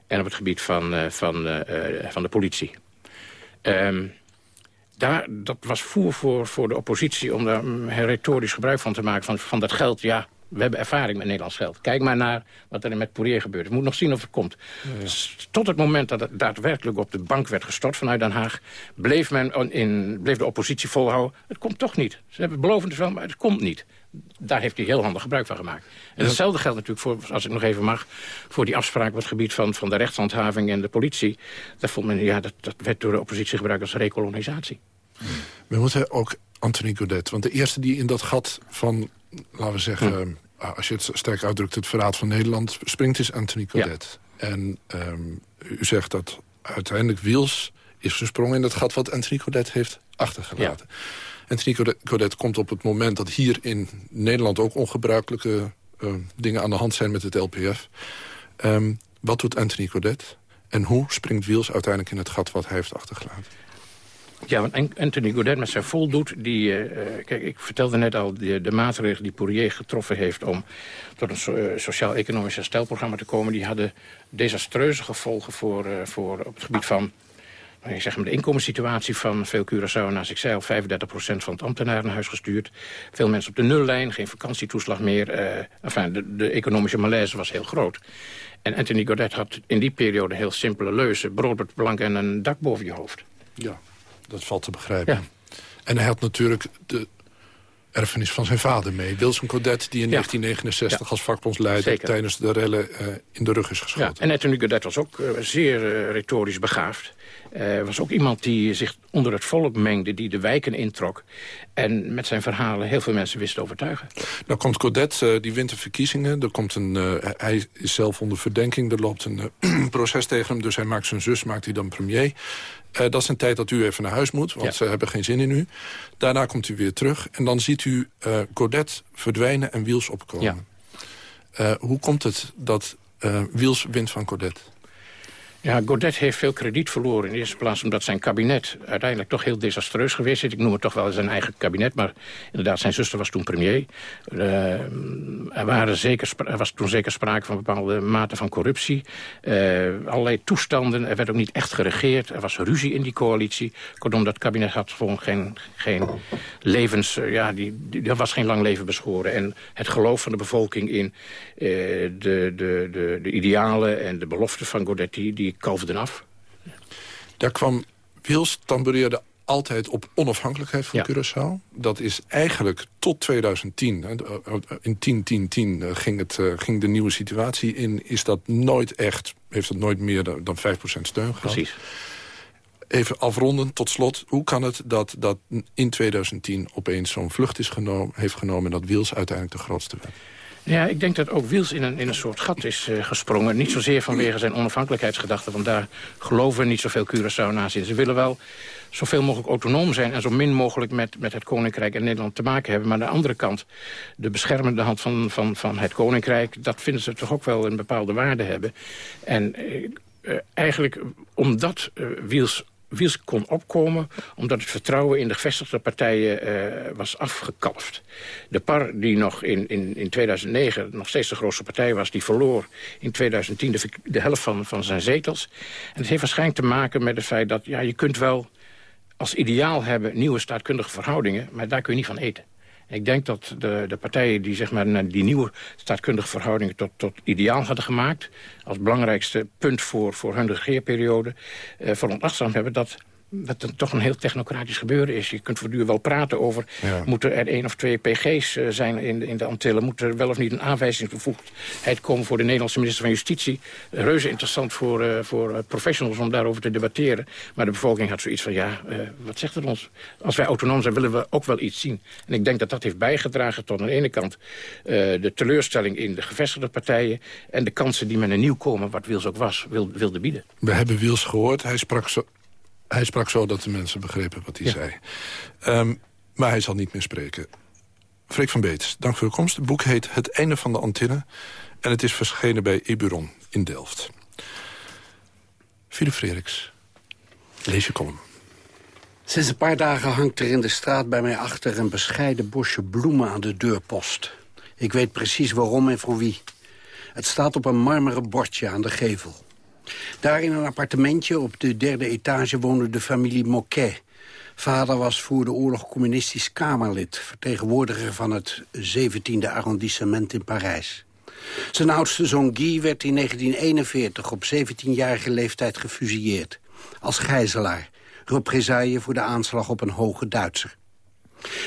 en op het gebied van, uh, van, uh, van de politie. Um, daar, dat was voer voor, voor de oppositie om daar um, retorisch gebruik van te maken. Van, van dat geld, ja, we hebben ervaring met Nederlands geld. Kijk maar naar wat er met Poirier gebeurt. We moeten nog zien of het komt. Ja. Tot het moment dat het daadwerkelijk op de bank werd gestort vanuit Den Haag... bleef, men in, bleef de oppositie volhouden. Het komt toch niet. Ze hebben beloven het wel, maar het komt niet. Daar heeft hij heel handig gebruik van gemaakt. En hetzelfde geldt natuurlijk, voor, als ik nog even mag... voor die afspraak op het gebied van, van de rechtshandhaving en de politie. Dat, vond men, ja, dat, dat werd door de oppositie gebruikt als rekolonisatie. We moeten ook Anthony Godet. Want de eerste die in dat gat van, laten we zeggen... Hm. Ah, als je het sterk uitdrukt, het verraad van Nederland... springt is Anthony Godet. En um, u zegt dat uiteindelijk Wiels is gesprongen in het gat... wat Anthony Godet heeft achtergelaten. Ja. Anthony Godet komt op het moment dat hier in Nederland... ook ongebruikelijke uh, dingen aan de hand zijn met het LPF. Um, ehm, wat doet Anthony Godet? En hoe springt Wiels uiteindelijk in het gat wat hij heeft achtergelaten? Ja, want Anthony Godet met zijn voldoet... Die, uh, kijk, ik vertelde net al de, de maatregelen die Poirier getroffen heeft... om tot een uh, sociaal-economisch herstelprogramma te komen... die hadden desastreuze gevolgen voor, voor op het gebied van... Ik zeg maar, de inkomenssituatie van veel Curaçao ik al 35% van het ambtenarenhuis gestuurd. Veel mensen op de nullijn, geen vakantietoeslag meer. enfin, de, de economische malaise was heel groot. En Anthony Godet had in die periode heel simpele leuzen. Brood op plank en een dak boven je hoofd. Ja dat valt te begrijpen. En hij had natuurlijk de erfenis van zijn vader mee. Wilson Codet, die in 1969 ja. als vakbondsleider... tijdens de rellen uh, in de rug is geschoten. Ja. En Anthony Codet was ook uh, zeer uh, retorisch begaafd. Was ook iemand die zich onder het volk mengde, die de wijken introk. En met zijn verhalen heel veel mensen wist te overtuigen. Nou komt Codet, die wint de verkiezingen. Er komt een, hij is zelf onder verdenking. Er loopt een proces tegen hem, dus hij maakt zijn zus, maakt hij dan premier. Dat is een tijd dat u even naar huis moet, want ze hebben geen zin in u. Daarna komt u weer terug en dan ziet u Codet verdwijnen en Wiels opkomen. Ja. hoe komt het dat Wiels wint van Codet? Ja, Godet heeft veel krediet verloren. In de eerste plaats omdat zijn kabinet uiteindelijk toch heel desastreus geweest is. Ik noem het toch wel zijn eigen kabinet, maar inderdaad, zijn zuster was toen premier. Uh, er, waren zeker, er was toen zeker sprake van bepaalde mate van corruptie. Uh, allerlei toestanden, er werd ook niet echt geregeerd. Er was ruzie in die coalitie. Kortom, dat kabinet had gewoon geen, geen levens... Uh, ja, die, die, er was geen lang leven beschoren. En het geloof van de bevolking in de, de, de, de idealen en de beloften van Godet... die kalverden af. Daar kwam Wils tambureerde altijd op onafhankelijkheid van ja. Curaçao. Dat is eigenlijk tot 2010, in 10, 10, 10 ging, het, eh, ging de nieuwe situatie in... is dat nooit echt, heeft het nooit meer dan 5% steun gehad. Precies. Even afronden, tot slot. Hoe kan het dat, dat in 2010 opeens zo'n vlucht is genomen, heeft genomen... en dat Wils uiteindelijk de grootste werd? Ja, ik denk dat ook Wiels in een, in een soort gat is uh, gesprongen. Niet zozeer vanwege zijn onafhankelijkheidsgedachte... want daar geloven niet zoveel Curaçao naast in. Ze willen wel zoveel mogelijk autonoom zijn... en zo min mogelijk met, met het Koninkrijk en Nederland te maken hebben. Maar aan de andere kant, de beschermende hand van, van, van het Koninkrijk... dat vinden ze toch ook wel een bepaalde waarde hebben. En uh, eigenlijk, omdat uh, Wiels Wiels kon opkomen omdat het vertrouwen in de gevestigde partijen uh, was afgekalfd. De PAR, die nog in, in, in 2009 nog steeds de grootste partij was... die verloor in 2010 de, de helft van, van zijn zetels. En het heeft waarschijnlijk te maken met het feit dat... ja, je kunt wel als ideaal hebben nieuwe staatkundige verhoudingen... maar daar kun je niet van eten. Ik denk dat de, de partijen die zeg maar, die nieuwe staatkundige verhoudingen tot, tot ideaal hadden gemaakt... als belangrijkste punt voor, voor hun regeerperiode... Veronachtzaamd hebben dat dat het toch een heel technocratisch gebeuren is. Je kunt voortdurend wel praten over... Ja. moeten er één of twee PG's uh, zijn in de, in de Antillen? Moet er wel of niet een aanwijzingsbevoegdheid komen... voor de Nederlandse minister van Justitie? Reuze interessant voor, uh, voor professionals om daarover te debatteren. Maar de bevolking had zoiets van... ja, wat zegt het ons? Als wij autonoom zijn, willen we ook wel iets zien. En ik denk dat dat heeft bijgedragen tot aan de ene kant... de teleurstelling in de gevestigde partijen... en de kansen die met een nieuw komen, wat Wils ook was, wil, wilde bieden. We hebben Wils gehoord. Hij sprak zo hij sprak zo dat de mensen begrepen wat hij zei. Um, maar hij zal niet meer spreken. Freek van Beets, dank voor uw komst. Het boek heet Het Einde van de Antille. En het is verschenen bij Eburon in Delft. Philip Frederiks, lees je column. Sinds een paar dagen hangt er in de straat bij mij achter... een bescheiden bosje bloemen aan de deurpost. Ik weet precies waarom en voor wie. Het staat op een marmeren bordje aan de gevel. Daar in een appartementje op de derde etage woonde de familie Moquet. Vader was voor de oorlog communistisch Kamerlid... vertegenwoordiger van het 17e arrondissement in Parijs. Zijn oudste zoon Guy werd in 1941 op 17-jarige leeftijd gefusilleerd. Als gijzelaar, represaille voor de aanslag op een hoge Duitser.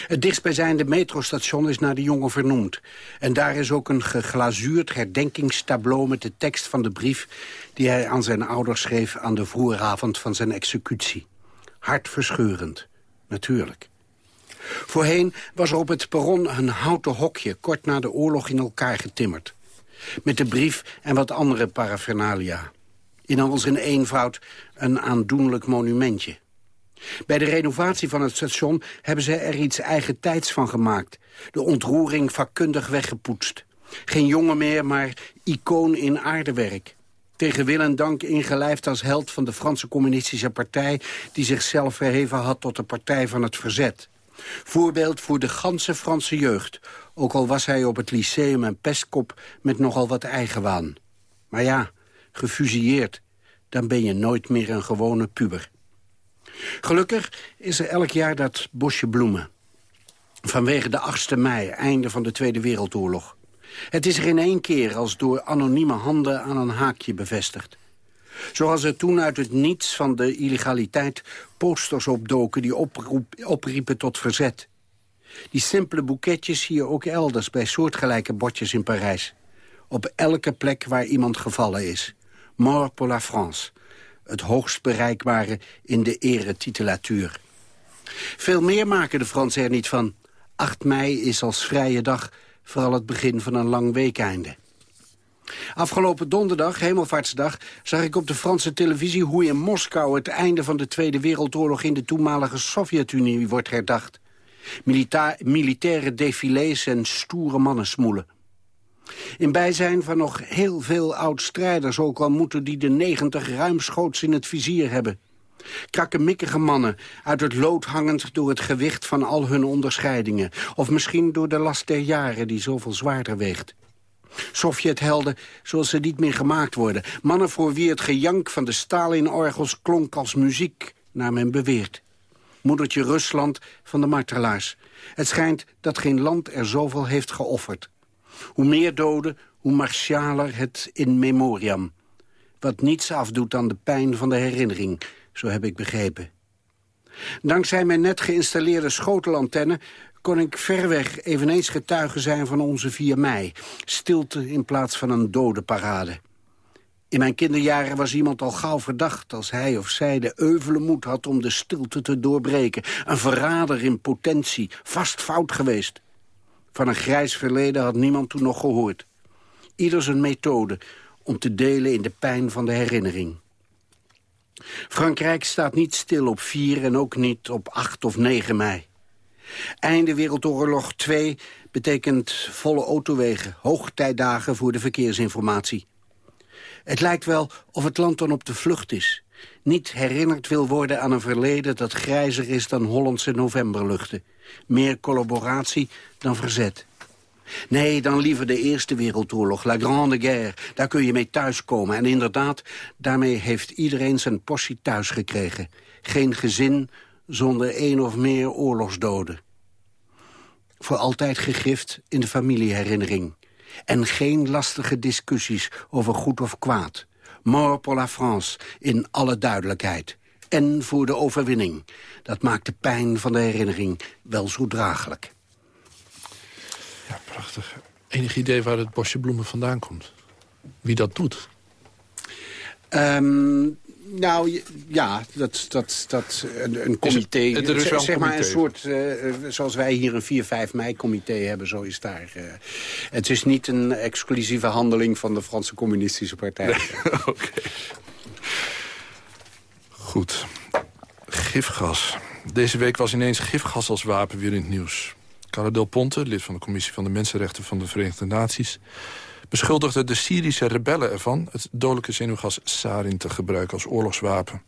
Het dichtstbijzijnde metrostation is naar de jongen vernoemd. En daar is ook een geglazuurd herdenkingstableau met de tekst van de brief... die hij aan zijn ouders schreef aan de vooravond van zijn executie. Hartverscheurend, natuurlijk. Voorheen was er op het perron een houten hokje... kort na de oorlog in elkaar getimmerd. Met de brief en wat andere paraphernalia. In al zijn eenvoud een aandoenlijk monumentje. Bij de renovatie van het station hebben ze er iets eigen tijds van gemaakt. De ontroering vakkundig weggepoetst. Geen jongen meer, maar icoon in aardewerk. Tegen wil en dank ingelijfd als held van de Franse communistische partij... die zichzelf verheven had tot de partij van het verzet. Voorbeeld voor de ganse Franse jeugd. Ook al was hij op het lyceum een pestkop met nogal wat eigenwaan. Maar ja, gefusilleerd, dan ben je nooit meer een gewone puber. Gelukkig is er elk jaar dat bosje bloemen. Vanwege de 8e mei, einde van de Tweede Wereldoorlog. Het is er in één keer als door anonieme handen aan een haakje bevestigd. Zoals er toen uit het niets van de illegaliteit posters opdoken... die oproep, opriepen tot verzet. Die simpele boeketjes zie je ook elders bij soortgelijke bordjes in Parijs. Op elke plek waar iemand gevallen is. Mort pour la France het hoogst bereikbare in de eretitulatuur. Veel meer maken de Fransen er niet van. 8 mei is als vrije dag vooral het begin van een lang weekeinde. Afgelopen donderdag, Hemelvaartsdag, zag ik op de Franse televisie... hoe in Moskou het einde van de Tweede Wereldoorlog... in de toenmalige Sovjet-Unie wordt herdacht. Milita militaire défilés en stoere mannensmoelen. In bijzijn van nog heel veel oud-strijders... ook al moeten die de negentig ruimschoots in het vizier hebben. Krakkemikkige mannen, uit het lood hangend door het gewicht van al hun onderscheidingen. Of misschien door de last der jaren die zoveel zwaarder weegt. Sovjethelden zoals ze niet meer gemaakt worden. Mannen voor wie het gejank van de Stalin-orgels klonk als muziek, naar men beweert. Moedertje Rusland van de martelaars. Het schijnt dat geen land er zoveel heeft geofferd. Hoe meer doden, hoe martialer het in memoriam. Wat niets afdoet aan de pijn van de herinnering, zo heb ik begrepen. Dankzij mijn net geïnstalleerde schotelantenne kon ik verweg eveneens getuige zijn van onze 4 mei. Stilte in plaats van een dodenparade. In mijn kinderjaren was iemand al gauw verdacht... als hij of zij de euvele moed had om de stilte te doorbreken. Een verrader in potentie, vast fout geweest. Van een grijs verleden had niemand toen nog gehoord. Ieder zijn methode om te delen in de pijn van de herinnering. Frankrijk staat niet stil op 4 en ook niet op 8 of 9 mei. Einde Wereldoorlog 2 betekent volle autowegen, hoogtijdagen voor de verkeersinformatie. Het lijkt wel of het land dan op de vlucht is. Niet herinnerd wil worden aan een verleden dat grijzer is dan Hollandse novemberluchten. Meer collaboratie dan verzet. Nee, dan liever de Eerste Wereldoorlog, La Grande Guerre. Daar kun je mee thuiskomen. En inderdaad, daarmee heeft iedereen zijn portie thuis gekregen. Geen gezin zonder één of meer oorlogsdoden. Voor altijd gegrift in de familieherinnering. En geen lastige discussies over goed of kwaad. Mort pour la France, in alle duidelijkheid. En voor de overwinning. Dat maakt de pijn van de herinnering wel zo draaglijk. Ja, prachtig. Enig idee waar het bosje bloemen vandaan komt? Wie dat doet? Um, nou, ja, dat, dat, dat, een, een comité. Het, zeg maar een soort, eh, zoals wij hier een 4, 5 mei-comité hebben, zo is daar. eh, het is niet een exclusieve handeling van de Franse Communistische Partij. Oké. Goed. Gifgas. Deze week was ineens gifgas als wapen weer in het nieuws. Carla Del Ponte, lid van de Commissie van de Mensenrechten van de Verenigde Naties... beschuldigde de Syrische rebellen ervan... het dodelijke zenuwgas sarin te gebruiken als oorlogswapen.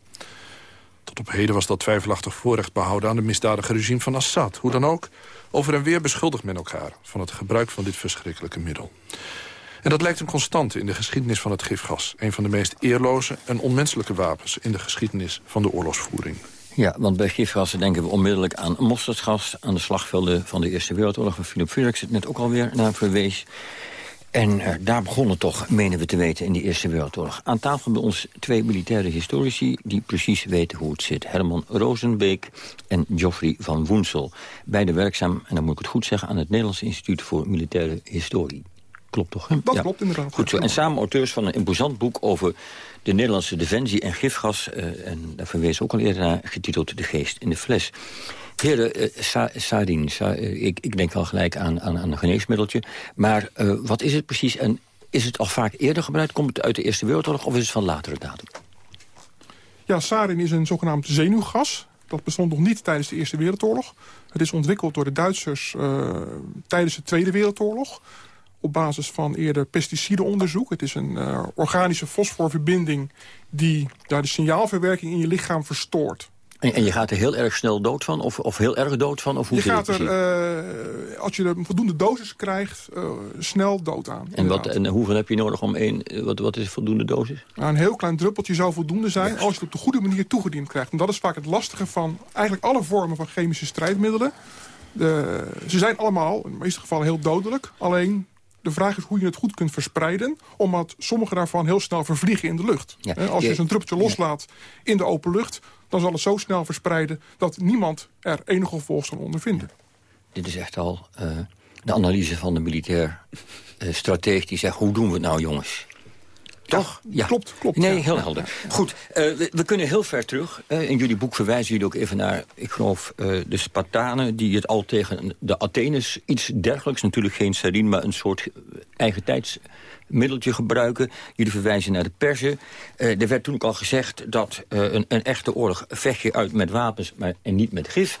Tot op heden was dat twijfelachtig voorrecht behouden... aan de misdadige regime van Assad. Hoe dan ook, over en weer beschuldigt men elkaar... van het gebruik van dit verschrikkelijke middel. En dat lijkt een constante in de geschiedenis van het gifgas. Een van de meest eerloze en onmenselijke wapens... in de geschiedenis van de oorlogsvoering. Ja, want bij gifgassen denken we onmiddellijk aan mosterdgas... aan de slagvelden van de Eerste Wereldoorlog... waar Philip Felix het net ook alweer naar verwees. En eh, daar begonnen toch, menen we te weten, in de Eerste Wereldoorlog. Aan tafel bij ons twee militaire historici... die precies weten hoe het zit. Herman Rozenbeek en Geoffrey van Woensel. Beide werkzaam, en dan moet ik het goed zeggen... aan het Nederlands Instituut voor Militaire Historie. Klopt toch, hè? Dat klopt inderdaad. Goed zo. En samen auteurs van een imposant boek over de Nederlandse defensie en gifgas. eh, en daar verwees ook al eerder naar, getiteld De Geest in de Fles. Heren, eh, sa sarin, sa- eh, ik, ik denk al gelijk aan, aan, aan een geneesmiddeltje. Maar eh, wat is het precies en is het al vaak eerder gebruikt? Komt het uit de Eerste Wereldoorlog of is het van latere datum? Ja, sarin is een zogenaamd zenuwgas. Dat bestond nog niet tijdens de Eerste Wereldoorlog. Het is ontwikkeld door de Duitsers tijdens de Tweede Wereldoorlog. Op basis van eerder pesticidenonderzoek. Het is een organische fosforverbinding die daar de signaalverwerking in je lichaam verstoort. En, en je gaat er heel erg snel dood van? Of, of heel erg dood van? Of hoe Je gaat er, eh, als je een voldoende dosis krijgt, eh, snel dood aan. en, wat, en hoeveel heb je nodig om één... eh, Wat, wat is voldoende dosis? Nou, een heel klein druppeltje zou voldoende zijn als je het op de goede manier toegediend krijgt. En dat is vaak het lastige van eigenlijk alle vormen van chemische strijdmiddelen. De, ze zijn allemaal, in de meeste gevallen, heel dodelijk. Alleen de vraag is hoe je het goed kunt verspreiden... omdat sommige daarvan heel snel vervliegen in de lucht. Ja. Als je Je- zo'n druppeltje loslaat in de open lucht... dan zal het zo snel verspreiden dat niemand er enige gevolg zal ondervinden. Dit is echt al eh, de analyse van de militair strateeg die zegt... hoe doen we het nou, jongens? Toch? Ja. Klopt, klopt. Nee, heel helder. Goed, eh, we, we kunnen heel ver terug. Eh, in jullie boek verwijzen jullie ook even naar, ik geloof, eh, de Spartanen... die het al tegen de Athenes iets dergelijks, natuurlijk geen sarin... maar een soort eigen tijdsmiddeltje gebruiken. Jullie verwijzen naar de Perzen. Er werd toen ook al gezegd dat een, een echte oorlog vecht je uit met wapens... Maar, en niet met gif.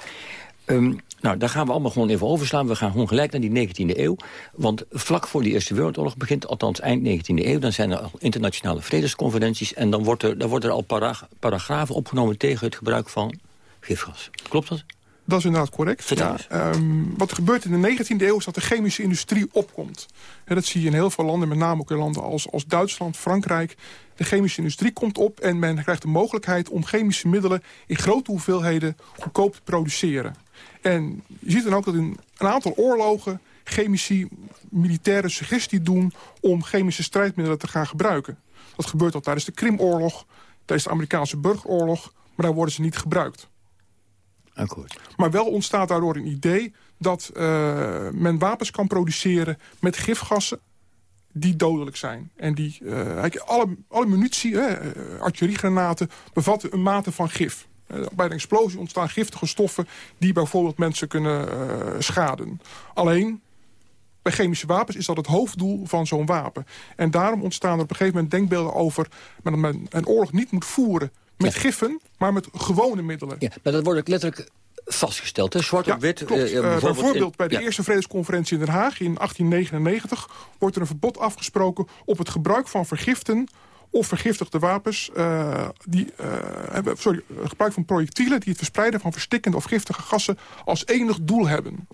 Ehm, nou, daar gaan we allemaal gewoon even overslaan. We gaan gewoon gelijk naar die 19e eeuw. Want vlak voor die Eerste Wereldoorlog begint, althans eind 19e eeuw... dan zijn er al internationale vredesconferenties... en dan wordt er, dan worden er al para- paragrafen opgenomen tegen het gebruik van gifgas. Klopt dat? Dat is inderdaad correct. Ja, ehm, wat er gebeurt in de 19e eeuw is dat de chemische industrie opkomt. Dat zie je in heel veel landen, met name ook in landen als, als Duitsland, Frankrijk. De chemische industrie komt op en men krijgt de mogelijkheid om chemische middelen in grote hoeveelheden goedkoop te produceren. En je ziet dan ook dat in een aantal oorlogen chemici militaire suggestie doen om chemische strijdmiddelen te gaan gebruiken. Dat gebeurt al tijdens de Krimoorlog, tijdens de Amerikaanse burgeroorlog, maar daar worden ze niet gebruikt. Akkoord. Maar wel ontstaat daardoor een idee dat eh, men wapens kan produceren met gifgassen die dodelijk zijn. En die, eh, alle, alle munitie, hè, eh, artilleriegranaten, bevatten een mate van gif. Eh, bij een explosie ontstaan giftige stoffen die bijvoorbeeld mensen kunnen eh, schaden. Alleen, bij chemische wapens is dat het hoofddoel van zo'n wapen. En daarom ontstaan er op een gegeven moment denkbeelden over... dat men een oorlog niet moet voeren met giffen, maar met gewone middelen. Ja, maar dat wordt ook letterlijk vastgesteld, hè? Zwart op wit. Eh, bijvoorbeeld, bij de ja. eerste vredesconferentie in Den Haag in 1899... wordt er een verbod afgesproken op het gebruik van vergiften of vergiftigde wapens... Uh, die uh, hebben, sorry, gebruik van projectielen... die het verspreiden van verstikkende of giftige gassen... als enig doel hebben.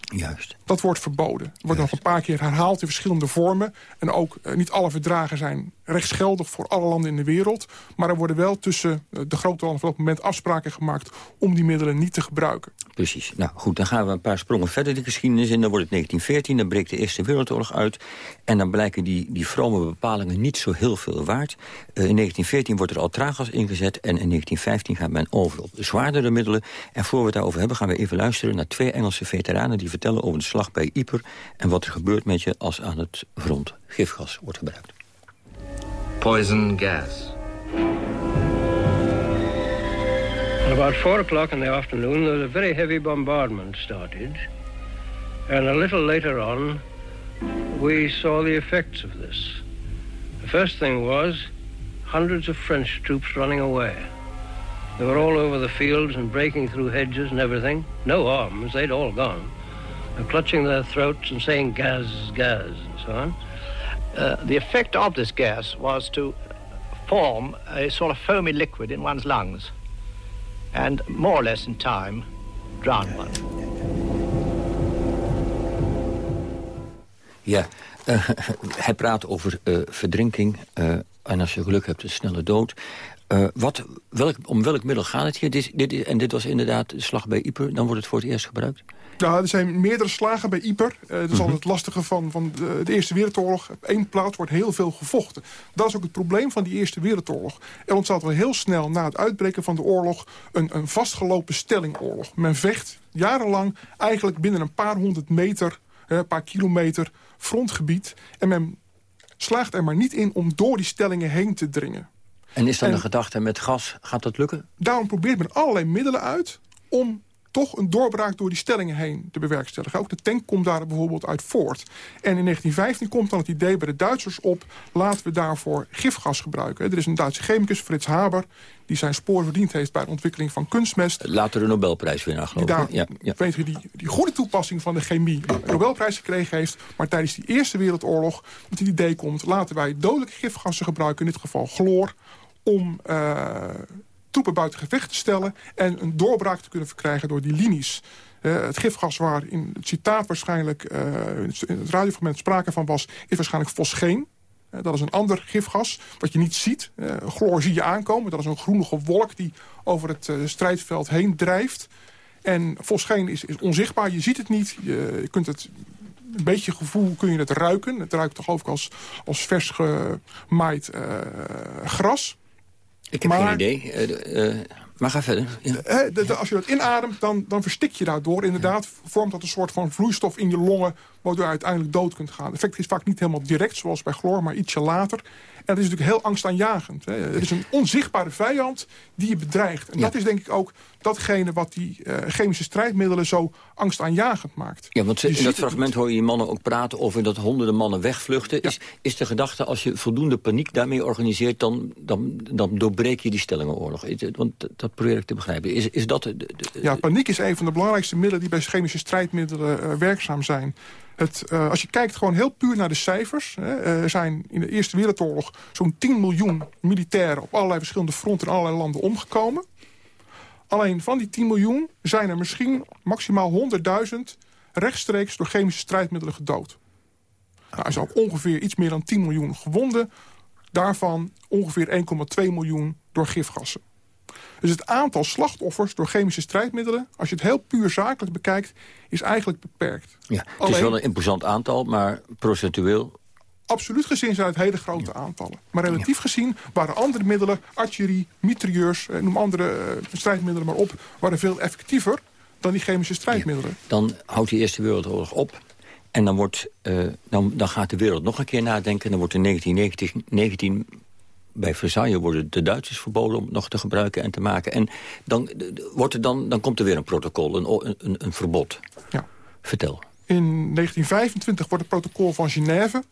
Juist. Dat wordt verboden. Wordt nog een paar keer herhaald in verschillende vormen. En ook uh, niet alle verdragen zijn rechtsgeldig voor alle landen in de wereld. Maar er worden wel tussen de grote landen op dat moment afspraken gemaakt... om die middelen niet te gebruiken. Precies. Nou goed, dan gaan we een paar sprongen verder de geschiedenis in. Dan wordt het 1914, dan breekt de Eerste Wereldoorlog uit. En dan blijken die, die vrome bepalingen niet zo heel veel waard. Uh, in 1914 wordt er al traaggas ingezet. En in 1915 gaat men over op zwaardere middelen. En voor we het daarover hebben, gaan we even luisteren naar twee Engelse veteranen... die vertellen over de slag bij Ypres... en wat er gebeurt met je als aan het front gifgas wordt gebruikt. Poison gas. About four o'clock in the afternoon, there was a very heavy bombardment started. And a little later on, we saw the effects of this. The first thing was hundreds of French troops running away. They were all over the fields and breaking through hedges and everything. No arms, they'd all gone. And clutching their throats and saying gas, gas, and so on. Uh, the effect of this gas was to form a sort of foamy liquid in one's lungs. And more or less in time, drown one. Ja, uh, hij praat over uh, verdrinking. Uh, en als je geluk hebt, een snelle dood. Wat, welk, om welk middel gaat het hier? Dit, dit, en dit was inderdaad de slag bij Ypres. Dan wordt het voor het eerst gebruikt? Ja, er zijn meerdere slagen bij Ypres. Uh, dat is mm -hmm. het lastige van, van de, de, Eerste Wereldoorlog. Op één plaats wordt heel veel gevochten. Dat is ook het probleem van die Eerste Wereldoorlog. Er ontstaat wel heel snel na het uitbreken van de oorlog... een, een vastgelopen stellingoorlog. Men vecht jarenlang eigenlijk binnen een paar honderd meter... een paar kilometer frontgebied. En men slaagt er maar niet in om door die stellingen heen te dringen. En is dan en, de gedachte met gas, gaat dat lukken? Daarom probeert men allerlei middelen uit om toch een doorbraak door die stellingen heen te bewerkstelligen. Ook de tank komt daar bijvoorbeeld uit voort. En in 1915 komt dan het idee bij de Duitsers op... laten we daarvoor gifgas gebruiken. Er is een Duitse chemicus, Frits Haber... die zijn spoor verdiend heeft bij de ontwikkeling van kunstmest. Later de Nobelprijswinnaar, geloof ik. Die, daar, ja, ja. weet je, die, die goede toepassing van de chemie de Nobelprijs gekregen heeft... maar tijdens die Eerste Wereldoorlog met het idee komt... laten wij dodelijke gifgassen gebruiken, in dit geval chloor... om uh, troepen buiten gevecht te stellen... en een doorbraak te kunnen verkrijgen door die linies. Uh, het gifgas waar in het citaat waarschijnlijk uh, in het radiofragment sprake van was... is waarschijnlijk fosgeen. Dat is een ander gifgas wat je niet ziet. chloor zie je aankomen. Dat is een groenige wolk die over het strijdveld heen drijft. En fosgeen is, is, onzichtbaar. Je ziet het niet. Je, kunt het een beetje gevoel kun je het ruiken. Het ruikt toch ik als, als vers gemaaid gras. Ik heb maar, geen idee. Uh, uh, maar ga verder. Ja. De, de, als je dat inademt, dan, dan verstik je daardoor. Inderdaad vormt dat een soort van vloeistof in je longen... waardoor je uiteindelijk dood kunt gaan. Het effect is vaak niet helemaal direct, zoals bij chloor, maar ietsje later. En dat is natuurlijk heel angstaanjagend. Hè. Het is een onzichtbare vijand die je bedreigt. En ja. dat is denk ik ook datgene wat die uh, chemische strijdmiddelen zo angstaanjagend maakt. Ja, want in dat fragment hoor je je mannen ook praten over dat honderden mannen wegvluchten. Ja. Is, is de gedachte, als je voldoende paniek daarmee organiseert... dan, dan, dan doorbreek je die stellingenoorlog? Want dat probeer ik te begrijpen. Is, is dat de, de, de, ja, paniek is een van de belangrijkste middelen... die bij chemische strijdmiddelen uh, werkzaam zijn. Het, uh, als je kijkt gewoon heel puur naar de cijfers... Hè, er zijn in de Eerste Wereldoorlog zo'n 10 miljoen militairen... op allerlei verschillende fronten in allerlei landen omgekomen. Alleen van die 10 miljoen zijn er misschien maximaal 100.000... rechtstreeks door chemische strijdmiddelen gedood. Nou, er zijn ook ongeveer iets meer dan 10 miljoen gewonden. Daarvan ongeveer 1,2 miljoen door gifgassen. Dus het aantal slachtoffers door chemische strijdmiddelen... als je het heel puur zakelijk bekijkt, is eigenlijk beperkt. Ja, het Alleen, is wel een imposant aantal, maar procentueel... Absoluut gezien zijn het hele grote ja. aantallen. Maar relatief ja. gezien waren andere middelen, artillerie, mitrailleurs... Eh, noem andere uh, strijdmiddelen maar op... waren veel effectiever dan die chemische strijdmiddelen. Ja. Dan houdt die Eerste Wereldoorlog op... En dan, wordt, uh, dan, dan gaat de wereld nog een keer nadenken. Dan wordt in 1919 bij Versailles worden de Duitsers verboden om het nog te gebruiken en te maken. En dan, wordt er dan, dan komt er weer een protocol, een, een, een verbod. Ja. Vertel. In 1925 wordt het protocol van Genève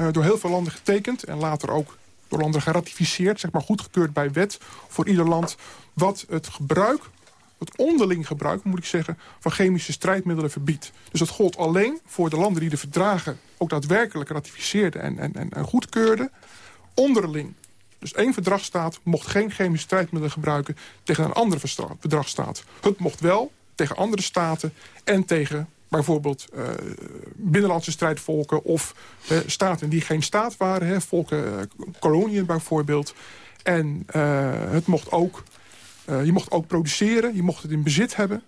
uh, door heel veel landen getekend... en later ook door landen geratificeerd, zeg maar goedgekeurd bij wet... voor ieder land wat het gebruik, het onderling gebruik, moet ik zeggen... van chemische strijdmiddelen verbiedt. Dus dat gold alleen voor de landen die de verdragen ook daadwerkelijk ratificeerden en, en, en, en goedkeurden. Onderling Dus één verdragsstaat mocht geen chemische strijdmiddelen gebruiken... tegen een andere verdragsstaat. Het mocht wel tegen andere staten en tegen bijvoorbeeld uh, binnenlandse strijdvolken... of uh, staten die geen staat waren, hè, volken, uh, koloniën bijvoorbeeld. En het mocht ook, je mocht ook produceren, je mocht het in bezit hebben...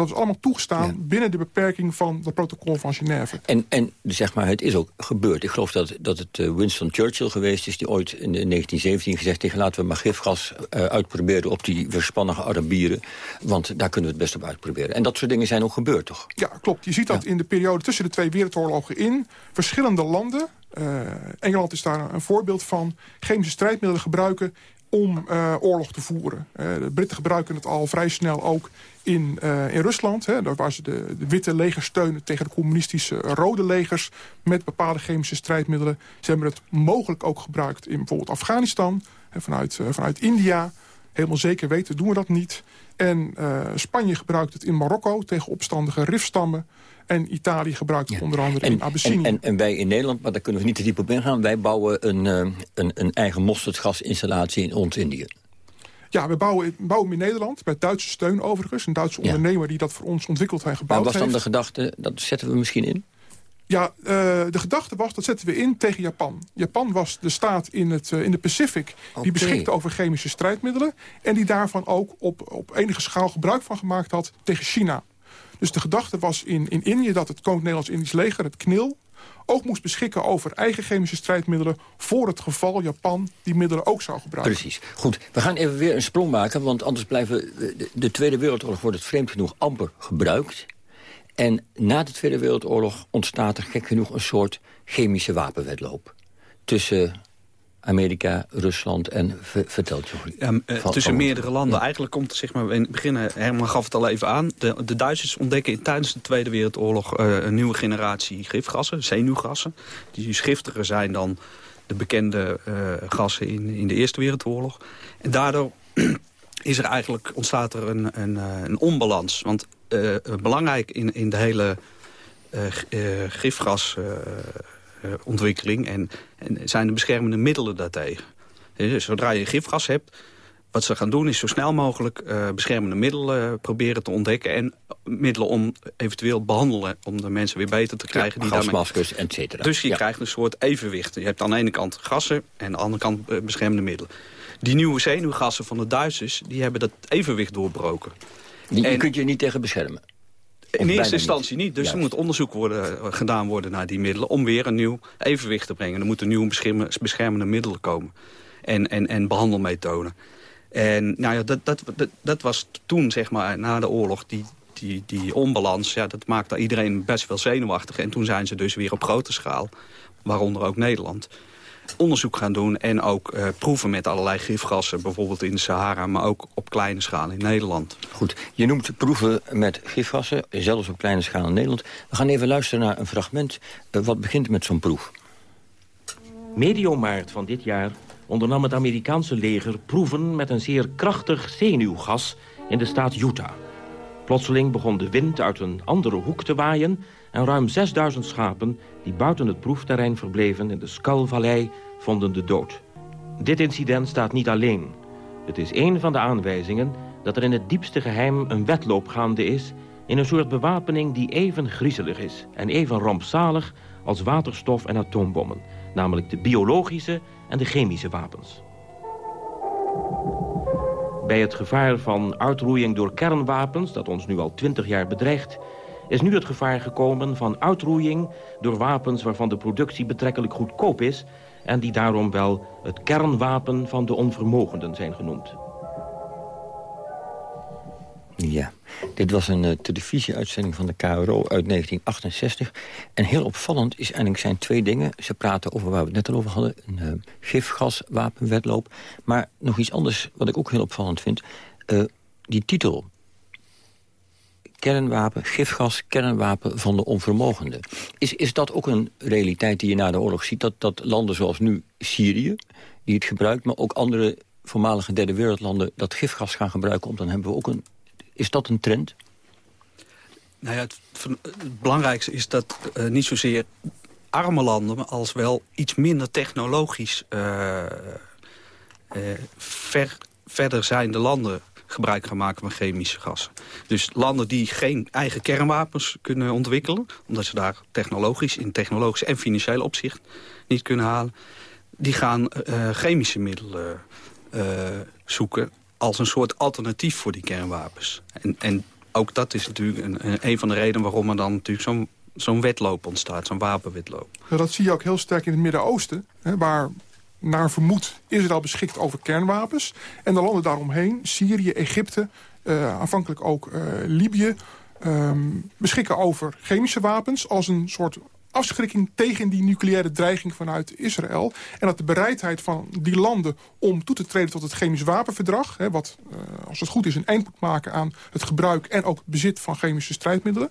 Dat is allemaal toegestaan binnen de beperking van het protocol van Genève. En, en zeg maar, het is ook gebeurd. Ik geloof dat, dat het uh, Winston Churchill geweest is... die ooit in 1917 gezegd heeft... laten we maar gifgas uh, uitproberen op die verspannige Arabieren. Want daar kunnen we het best op uitproberen. En dat soort dingen zijn ook gebeurd, toch? Ja, klopt. Je ziet dat in de periode tussen de twee wereldoorlogen in... verschillende landen... Uh, Engeland is daar een voorbeeld van... chemische strijdmiddelen gebruiken om uh, oorlog te voeren. Uh, de Britten gebruiken het al vrij snel ook in, uh, in Rusland. Hè, waar ze de, de, witte legers steunen tegen de communistische rode legers... met bepaalde chemische strijdmiddelen. Ze hebben het mogelijk ook gebruikt in bijvoorbeeld Afghanistan... Hè, vanuit, vanuit India. Helemaal zeker weten doen we dat niet. En Spanje gebruikt het in Marokko tegen opstandige rifstammen. En Italië gebruikt het onder andere in Abyssinië. En, en, wij in Nederland, maar daar kunnen we niet te diep op ingaan... wij bouwen een, een, een eigen mosterdgasinstallatie in ons Indië. Ja, we bouwen, bouwen in Nederland, met Duitse steun overigens. Een Duitse ondernemer die dat voor ons ontwikkeld en gebouwd heeft. En was dan de gedachte, dat zetten we misschien in? Ja, uh, de gedachte was, dat zetten we in tegen Japan. Japan was de staat in, het, uh, in de Pacific okay. die beschikte over chemische strijdmiddelen... en die daarvan ook op, op enige schaal gebruik van gemaakt had tegen China. Dus de gedachte was in, in Indië dat het Koninklijk Nederlands-Indisch leger, het KNIL ook moest beschikken over eigen chemische strijdmiddelen... voor het geval Japan die middelen ook zou gebruiken. Precies. Goed, we gaan even weer een sprong maken... want anders blijven de, de Tweede Wereldoorlog wordt het vreemd genoeg amper gebruikt. En na de Tweede Wereldoorlog ontstaat er gek genoeg een soort chemische wapenwedloop... tussen Amerika, Rusland en vertelt je. Uh, tussen meerdere landen. Ja. Eigenlijk komt zeg maar, in het begin, Herman gaf het al even aan... de, de Duitsers ontdekken tijdens de Tweede Wereldoorlog... Uh, een nieuwe generatie gifgassen, zenuwgassen... die giftiger zijn dan de bekende uh, gassen in, in de Eerste Wereldoorlog. En daardoor is er eigenlijk, ontstaat er een, een, een onbalans. Want belangrijk in, in de hele gifgas ontwikkeling. En, en zijn de beschermende middelen daartegen. Dus zodra je gifgas hebt, wat ze gaan doen is zo snel mogelijk uh, beschermende middelen uh, proberen te ontdekken. En middelen om eventueel behandelen, om de mensen weer beter te krijgen. Ja, die gasmaskers, et cetera. Dus je ja. krijgt een soort evenwicht. Je hebt aan de ene kant gassen en aan de andere kant uh, beschermende middelen. Die nieuwe zenuwgassen van de Duitsers, die hebben dat evenwicht doorbroken. Die, en, je kunt je niet tegen beschermen? In eerste instantie niet. Dus Juist. er moet onderzoek worden, gedaan worden naar die middelen... om weer een nieuw evenwicht te brengen. Er moeten nieuwe beschermende middelen komen. En, en, en behandelmethoden. En nou ja, dat, dat, dat, dat, was toen, zeg maar, na de oorlog... die, die, die onbalans, ja, dat maakte iedereen best wel zenuwachtig. En toen zijn ze dus weer op grote schaal, waaronder ook Nederland onderzoek gaan doen en ook uh, proeven met allerlei gifgassen. Bijvoorbeeld in de Sahara, maar ook op kleine schaal in Nederland. Goed, je noemt proeven met gifgassen, zelfs op kleine schaal in Nederland. We gaan even luisteren naar een fragment uh, wat begint met zo'n proef. Medio maart van dit jaar ondernam het Amerikaanse leger proeven met een zeer krachtig zenuwgas in de staat Utah. Plotseling begon de wind uit een andere hoek te waaien en ruim 6000 schapen die buiten het proefterrein verbleven in de Skullvallei vonden de dood. Dit incident staat niet alleen. Het is een van de aanwijzingen dat er in het diepste geheim een wedloop gaande is... in een soort bewapening die even griezelig is en even rampzalig als waterstof en atoombommen. Namelijk de biologische en de chemische wapens. Bij het gevaar van uitroeiing door kernwapens, dat ons nu al twintig jaar bedreigt is nu het gevaar gekomen van uitroeiing door wapens waarvan de productie betrekkelijk goedkoop is en die daarom wel het kernwapen van de onvermogenden zijn genoemd. Ja, dit was een uh, televisieuitzending van de KRO uit 1968. En heel opvallend is eigenlijk zijn twee dingen. Ze praten over waar we het net al over hadden, een uh, gifgaswapenwedloop. Maar nog iets anders wat ik ook heel opvallend vind. Uh, die titel, kernwapen, gifgas, kernwapen van de onvermogenden. Is, is dat ook een realiteit die je na de oorlog ziet? Dat, dat landen zoals nu Syrië, die het gebruikt... maar ook andere voormalige derde wereldlanden dat gifgas gaan gebruiken... Om, dan hebben we ook een... Is dat een trend? Nou ja, het, belangrijkste is dat uh, niet zozeer arme landen... maar als wel iets minder technologisch... Uh, ver, verder zijnde landen gebruik gaan maken van chemische gassen. Dus landen die geen eigen kernwapens kunnen ontwikkelen... omdat ze daar technologisch, in technologisch en financieel opzicht niet kunnen halen... die gaan uh, chemische middelen uh, zoeken als een soort alternatief voor die kernwapens. En, en ook dat is natuurlijk een, een van de redenen waarom er dan natuurlijk zo'n zo'n wedloop ontstaat, zo'n wapenwedloop. Ja, dat zie je ook heel sterk in het Midden-Oosten, waar naar vermoed Israël beschikt over kernwapens. En de landen daaromheen, Syrië, Egypte, uh, aanvankelijk ook uh, Libië... Um, beschikken over chemische wapens als een soort afschrikking tegen die nucleaire dreiging vanuit Israël. En dat de bereidheid van die landen om toe te treden tot het chemisch wapenverdrag... Hè, wat, uh, als het goed is, een eind moet maken aan het gebruik en ook bezit van chemische strijdmiddelen...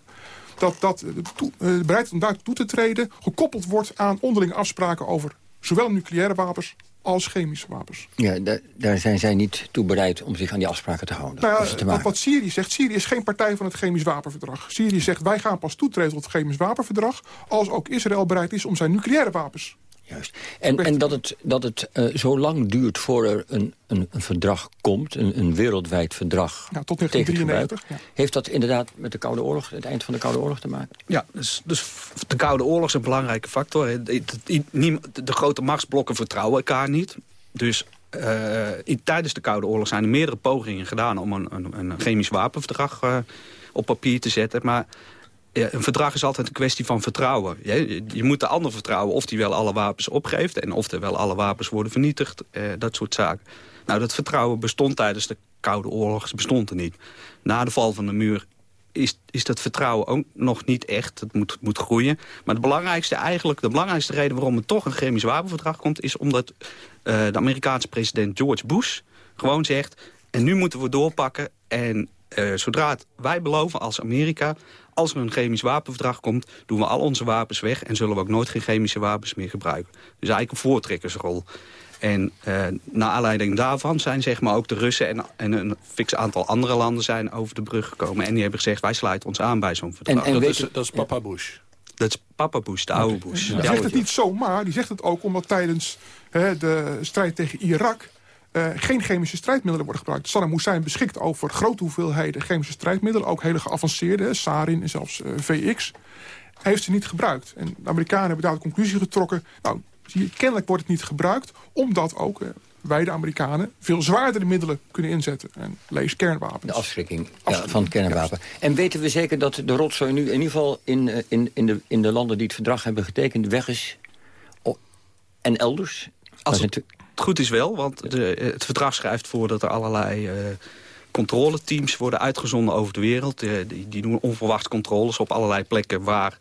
dat, dat de bereidheid om daar toe te treden gekoppeld wordt aan onderlinge afspraken over zowel nucleaire wapens als chemische wapens. Ja, daar zijn zij niet toe bereid om zich aan die afspraken te houden. Nou ja, wat, wat Syrië zegt, Syrië is geen partij van het chemisch wapenverdrag. Syrië zegt, wij gaan pas toetreden tot het chemisch wapenverdrag... als ook Israël bereid is om zijn nucleaire wapens Juist. En, en dat het, dat het uh, zo lang duurt voor er een, een, een verdrag komt, een, een, wereldwijd verdrag ja, tot 1993, ja. heeft dat inderdaad met de Koude Oorlog, het eind van de Koude Oorlog te maken? Ja, dus, dus de Koude Oorlog is een belangrijke factor. De, de, de grote machtsblokken vertrouwen elkaar niet. Dus uh, in, tijdens de Koude Oorlog zijn er meerdere pogingen gedaan om een, een, een chemisch wapenverdrag uh, op papier te zetten. Maar een verdrag is altijd een kwestie van vertrouwen. Je, je, moet de ander vertrouwen of die wel alle wapens opgeeft... en of er wel alle wapens worden vernietigd, eh, dat soort zaken. Nou, dat vertrouwen bestond tijdens de Koude Oorlog, bestond er niet. Na de val van de muur is, is dat vertrouwen ook nog niet echt. Het moet, moet groeien. Maar de belangrijkste, eigenlijk, de belangrijkste reden waarom er toch een chemisch wapenverdrag komt... is omdat uh, de Amerikaanse president George Bush gewoon zegt... en nu moeten we doorpakken en uh, zodra het, wij beloven als Amerika als er een chemisch wapenverdrag komt, doen we al onze wapens weg... en zullen we ook nooit geen chemische wapens meer gebruiken. Dus eigenlijk een voortrekkersrol. En uh, naar aanleiding daarvan zijn zeg maar, ook de Russen en, en een fix aantal andere landen zijn over de brug gekomen. En die hebben gezegd, wij sluiten ons aan bij zo'n verdrag. En, en dat, is, dat is papa Bush. Dat is papa Bush, de oude Bush. Hij zegt het niet zomaar, die zegt het ook omdat tijdens hè, de strijd tegen Irak... Uh, geen chemische strijdmiddelen worden gebruikt. Saddam Hussein beschikt over grote hoeveelheden chemische strijdmiddelen. Ook hele geavanceerde, sarin en zelfs uh, VX. Hij heeft ze niet gebruikt. En de Amerikanen hebben daar de conclusie getrokken... nou, zie je, kennelijk wordt het niet gebruikt... omdat ook uh, wij, de Amerikanen, veel zwaardere middelen kunnen inzetten. En lees kernwapens. De afschrikking, Ja, van het kernwapen. En weten we zeker dat de rotzooi nu in ieder geval... in, in, in, de, in de landen die het verdrag hebben getekend weg is... en elders? Als het goed is wel, want de, het verdrag schrijft voor dat er allerlei... Uh, controleteams worden uitgezonden over de wereld. Uh, die, die, doen onverwacht controles op allerlei plekken waar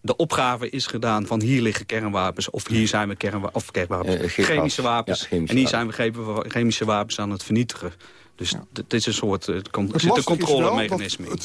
de opgave is gedaan van hier liggen kernwapens... of hier zijn we kernwa of kernwapens, uh, chemische wapens. Ja, chemische en hier zijn we chemische wapens aan het vernietigen. Dus ja. dit is een soort uh, er zit een controlemechanisme in.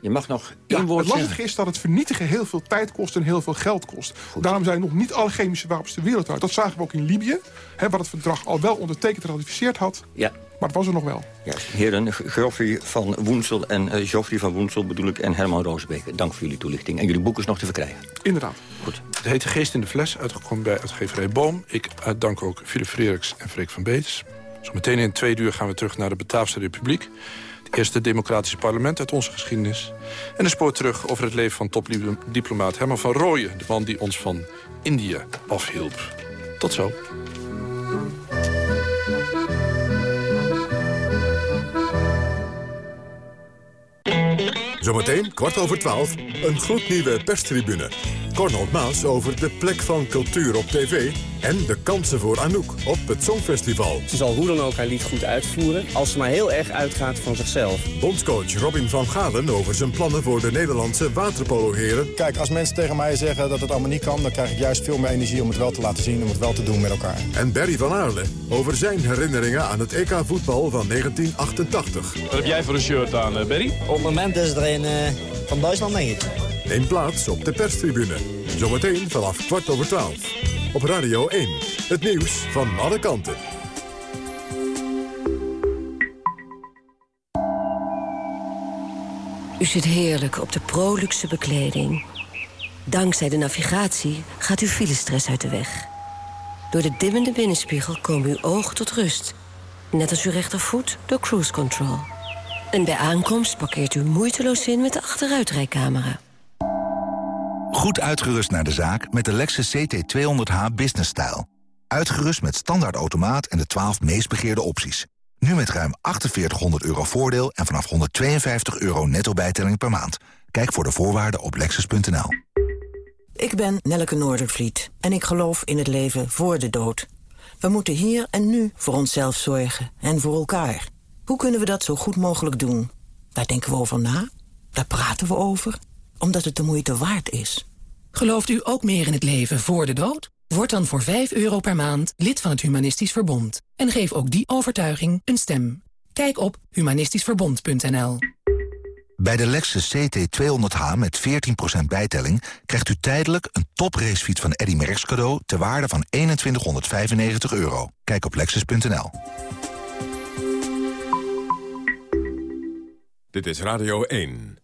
Je mag nog ja, Het lastige is dat het vernietigen heel veel tijd kost en heel veel geld kost. Daarom zijn nog niet alle chemische wapens de wereld uit. Dat zagen we ook in Libië, hè, waar het verdrag al wel ondertekend en ratificeerd had. Ja. Maar het was er nog wel. Ja, heren Geoffrey van Woensel en uh, Geoffrey van Woensel bedoel ik... en Herman Roosbeek, dank voor jullie toelichting. En jullie boek is nog te verkrijgen. Inderdaad. Goed. Het heet Geest in de Fles, uitgekomen bij uitgeverij Boom. Ik uh, dank ook Philip Freriks en Freek van Beets. Zometeen in twee uur gaan we terug naar de Bataafse Republiek. Eerste democratische parlement uit onze geschiedenis. En een spoor terug over het leven van topdiplomaat Herman van Rooyen... de man die ons van India afhielp. Tot zo. Zometeen, kwart over twaalf, een gloednieuwe perstribune. Cornel Maas over de plek van cultuur op tv... en de kansen voor Anouk op het Songfestival. Ze zal hoe dan ook haar lied goed uitvoeren... als ze maar heel erg uitgaat van zichzelf. Bondscoach Robin van Galen over zijn plannen voor de Nederlandse waterpoloheren. Kijk, als mensen tegen mij zeggen dat het allemaal niet kan... dan krijg ik juist veel meer energie om het wel te laten zien... om het wel te doen met elkaar. En Barry van Aarle over zijn herinneringen aan het EK voetbal van 1988. Wat heb jij voor een shirt aan, Barry? Op het moment is er een uh, van Duitsland, denk ik. Neem plaats op de perstribune. Zometeen vanaf kwart over twaalf. Op Radio 1. Het nieuws van alle kanten. U zit heerlijk op de proluxe bekleding. Dankzij de navigatie gaat uw filestress uit de weg. Door de dimmende binnenspiegel komen uw ogen tot rust. Net als uw rechtervoet door cruise control. En bij aankomst parkeert u moeiteloos in met de achteruitrijcamera. Goed uitgerust naar de zaak met de Lexus CT200h Business Style. Uitgerust met standaard automaat en de 12 meest begeerde opties. Nu met ruim 4800 euro voordeel en vanaf 152 euro netto bijtelling per maand. Kijk voor de voorwaarden op lexus.nl. Ik ben Nelleke Noordervliet en ik geloof in het leven voor de dood. We moeten hier en nu voor onszelf zorgen en voor elkaar. Hoe kunnen we dat zo goed mogelijk doen? Daar denken we over na, daar praten we over, omdat het de moeite waard is. Gelooft u ook meer in het leven voor de dood? Word dan voor 5 euro per maand lid van het Humanistisch Verbond. En geef ook die overtuiging een stem. Kijk op humanistischverbond.nl. Bij de Lexus CT200H met 14% bijtelling krijgt u tijdelijk een topracefiets van Eddy Merckx cadeau ter waarde van 2195 euro. Kijk op lexus.nl. Dit is Radio 1.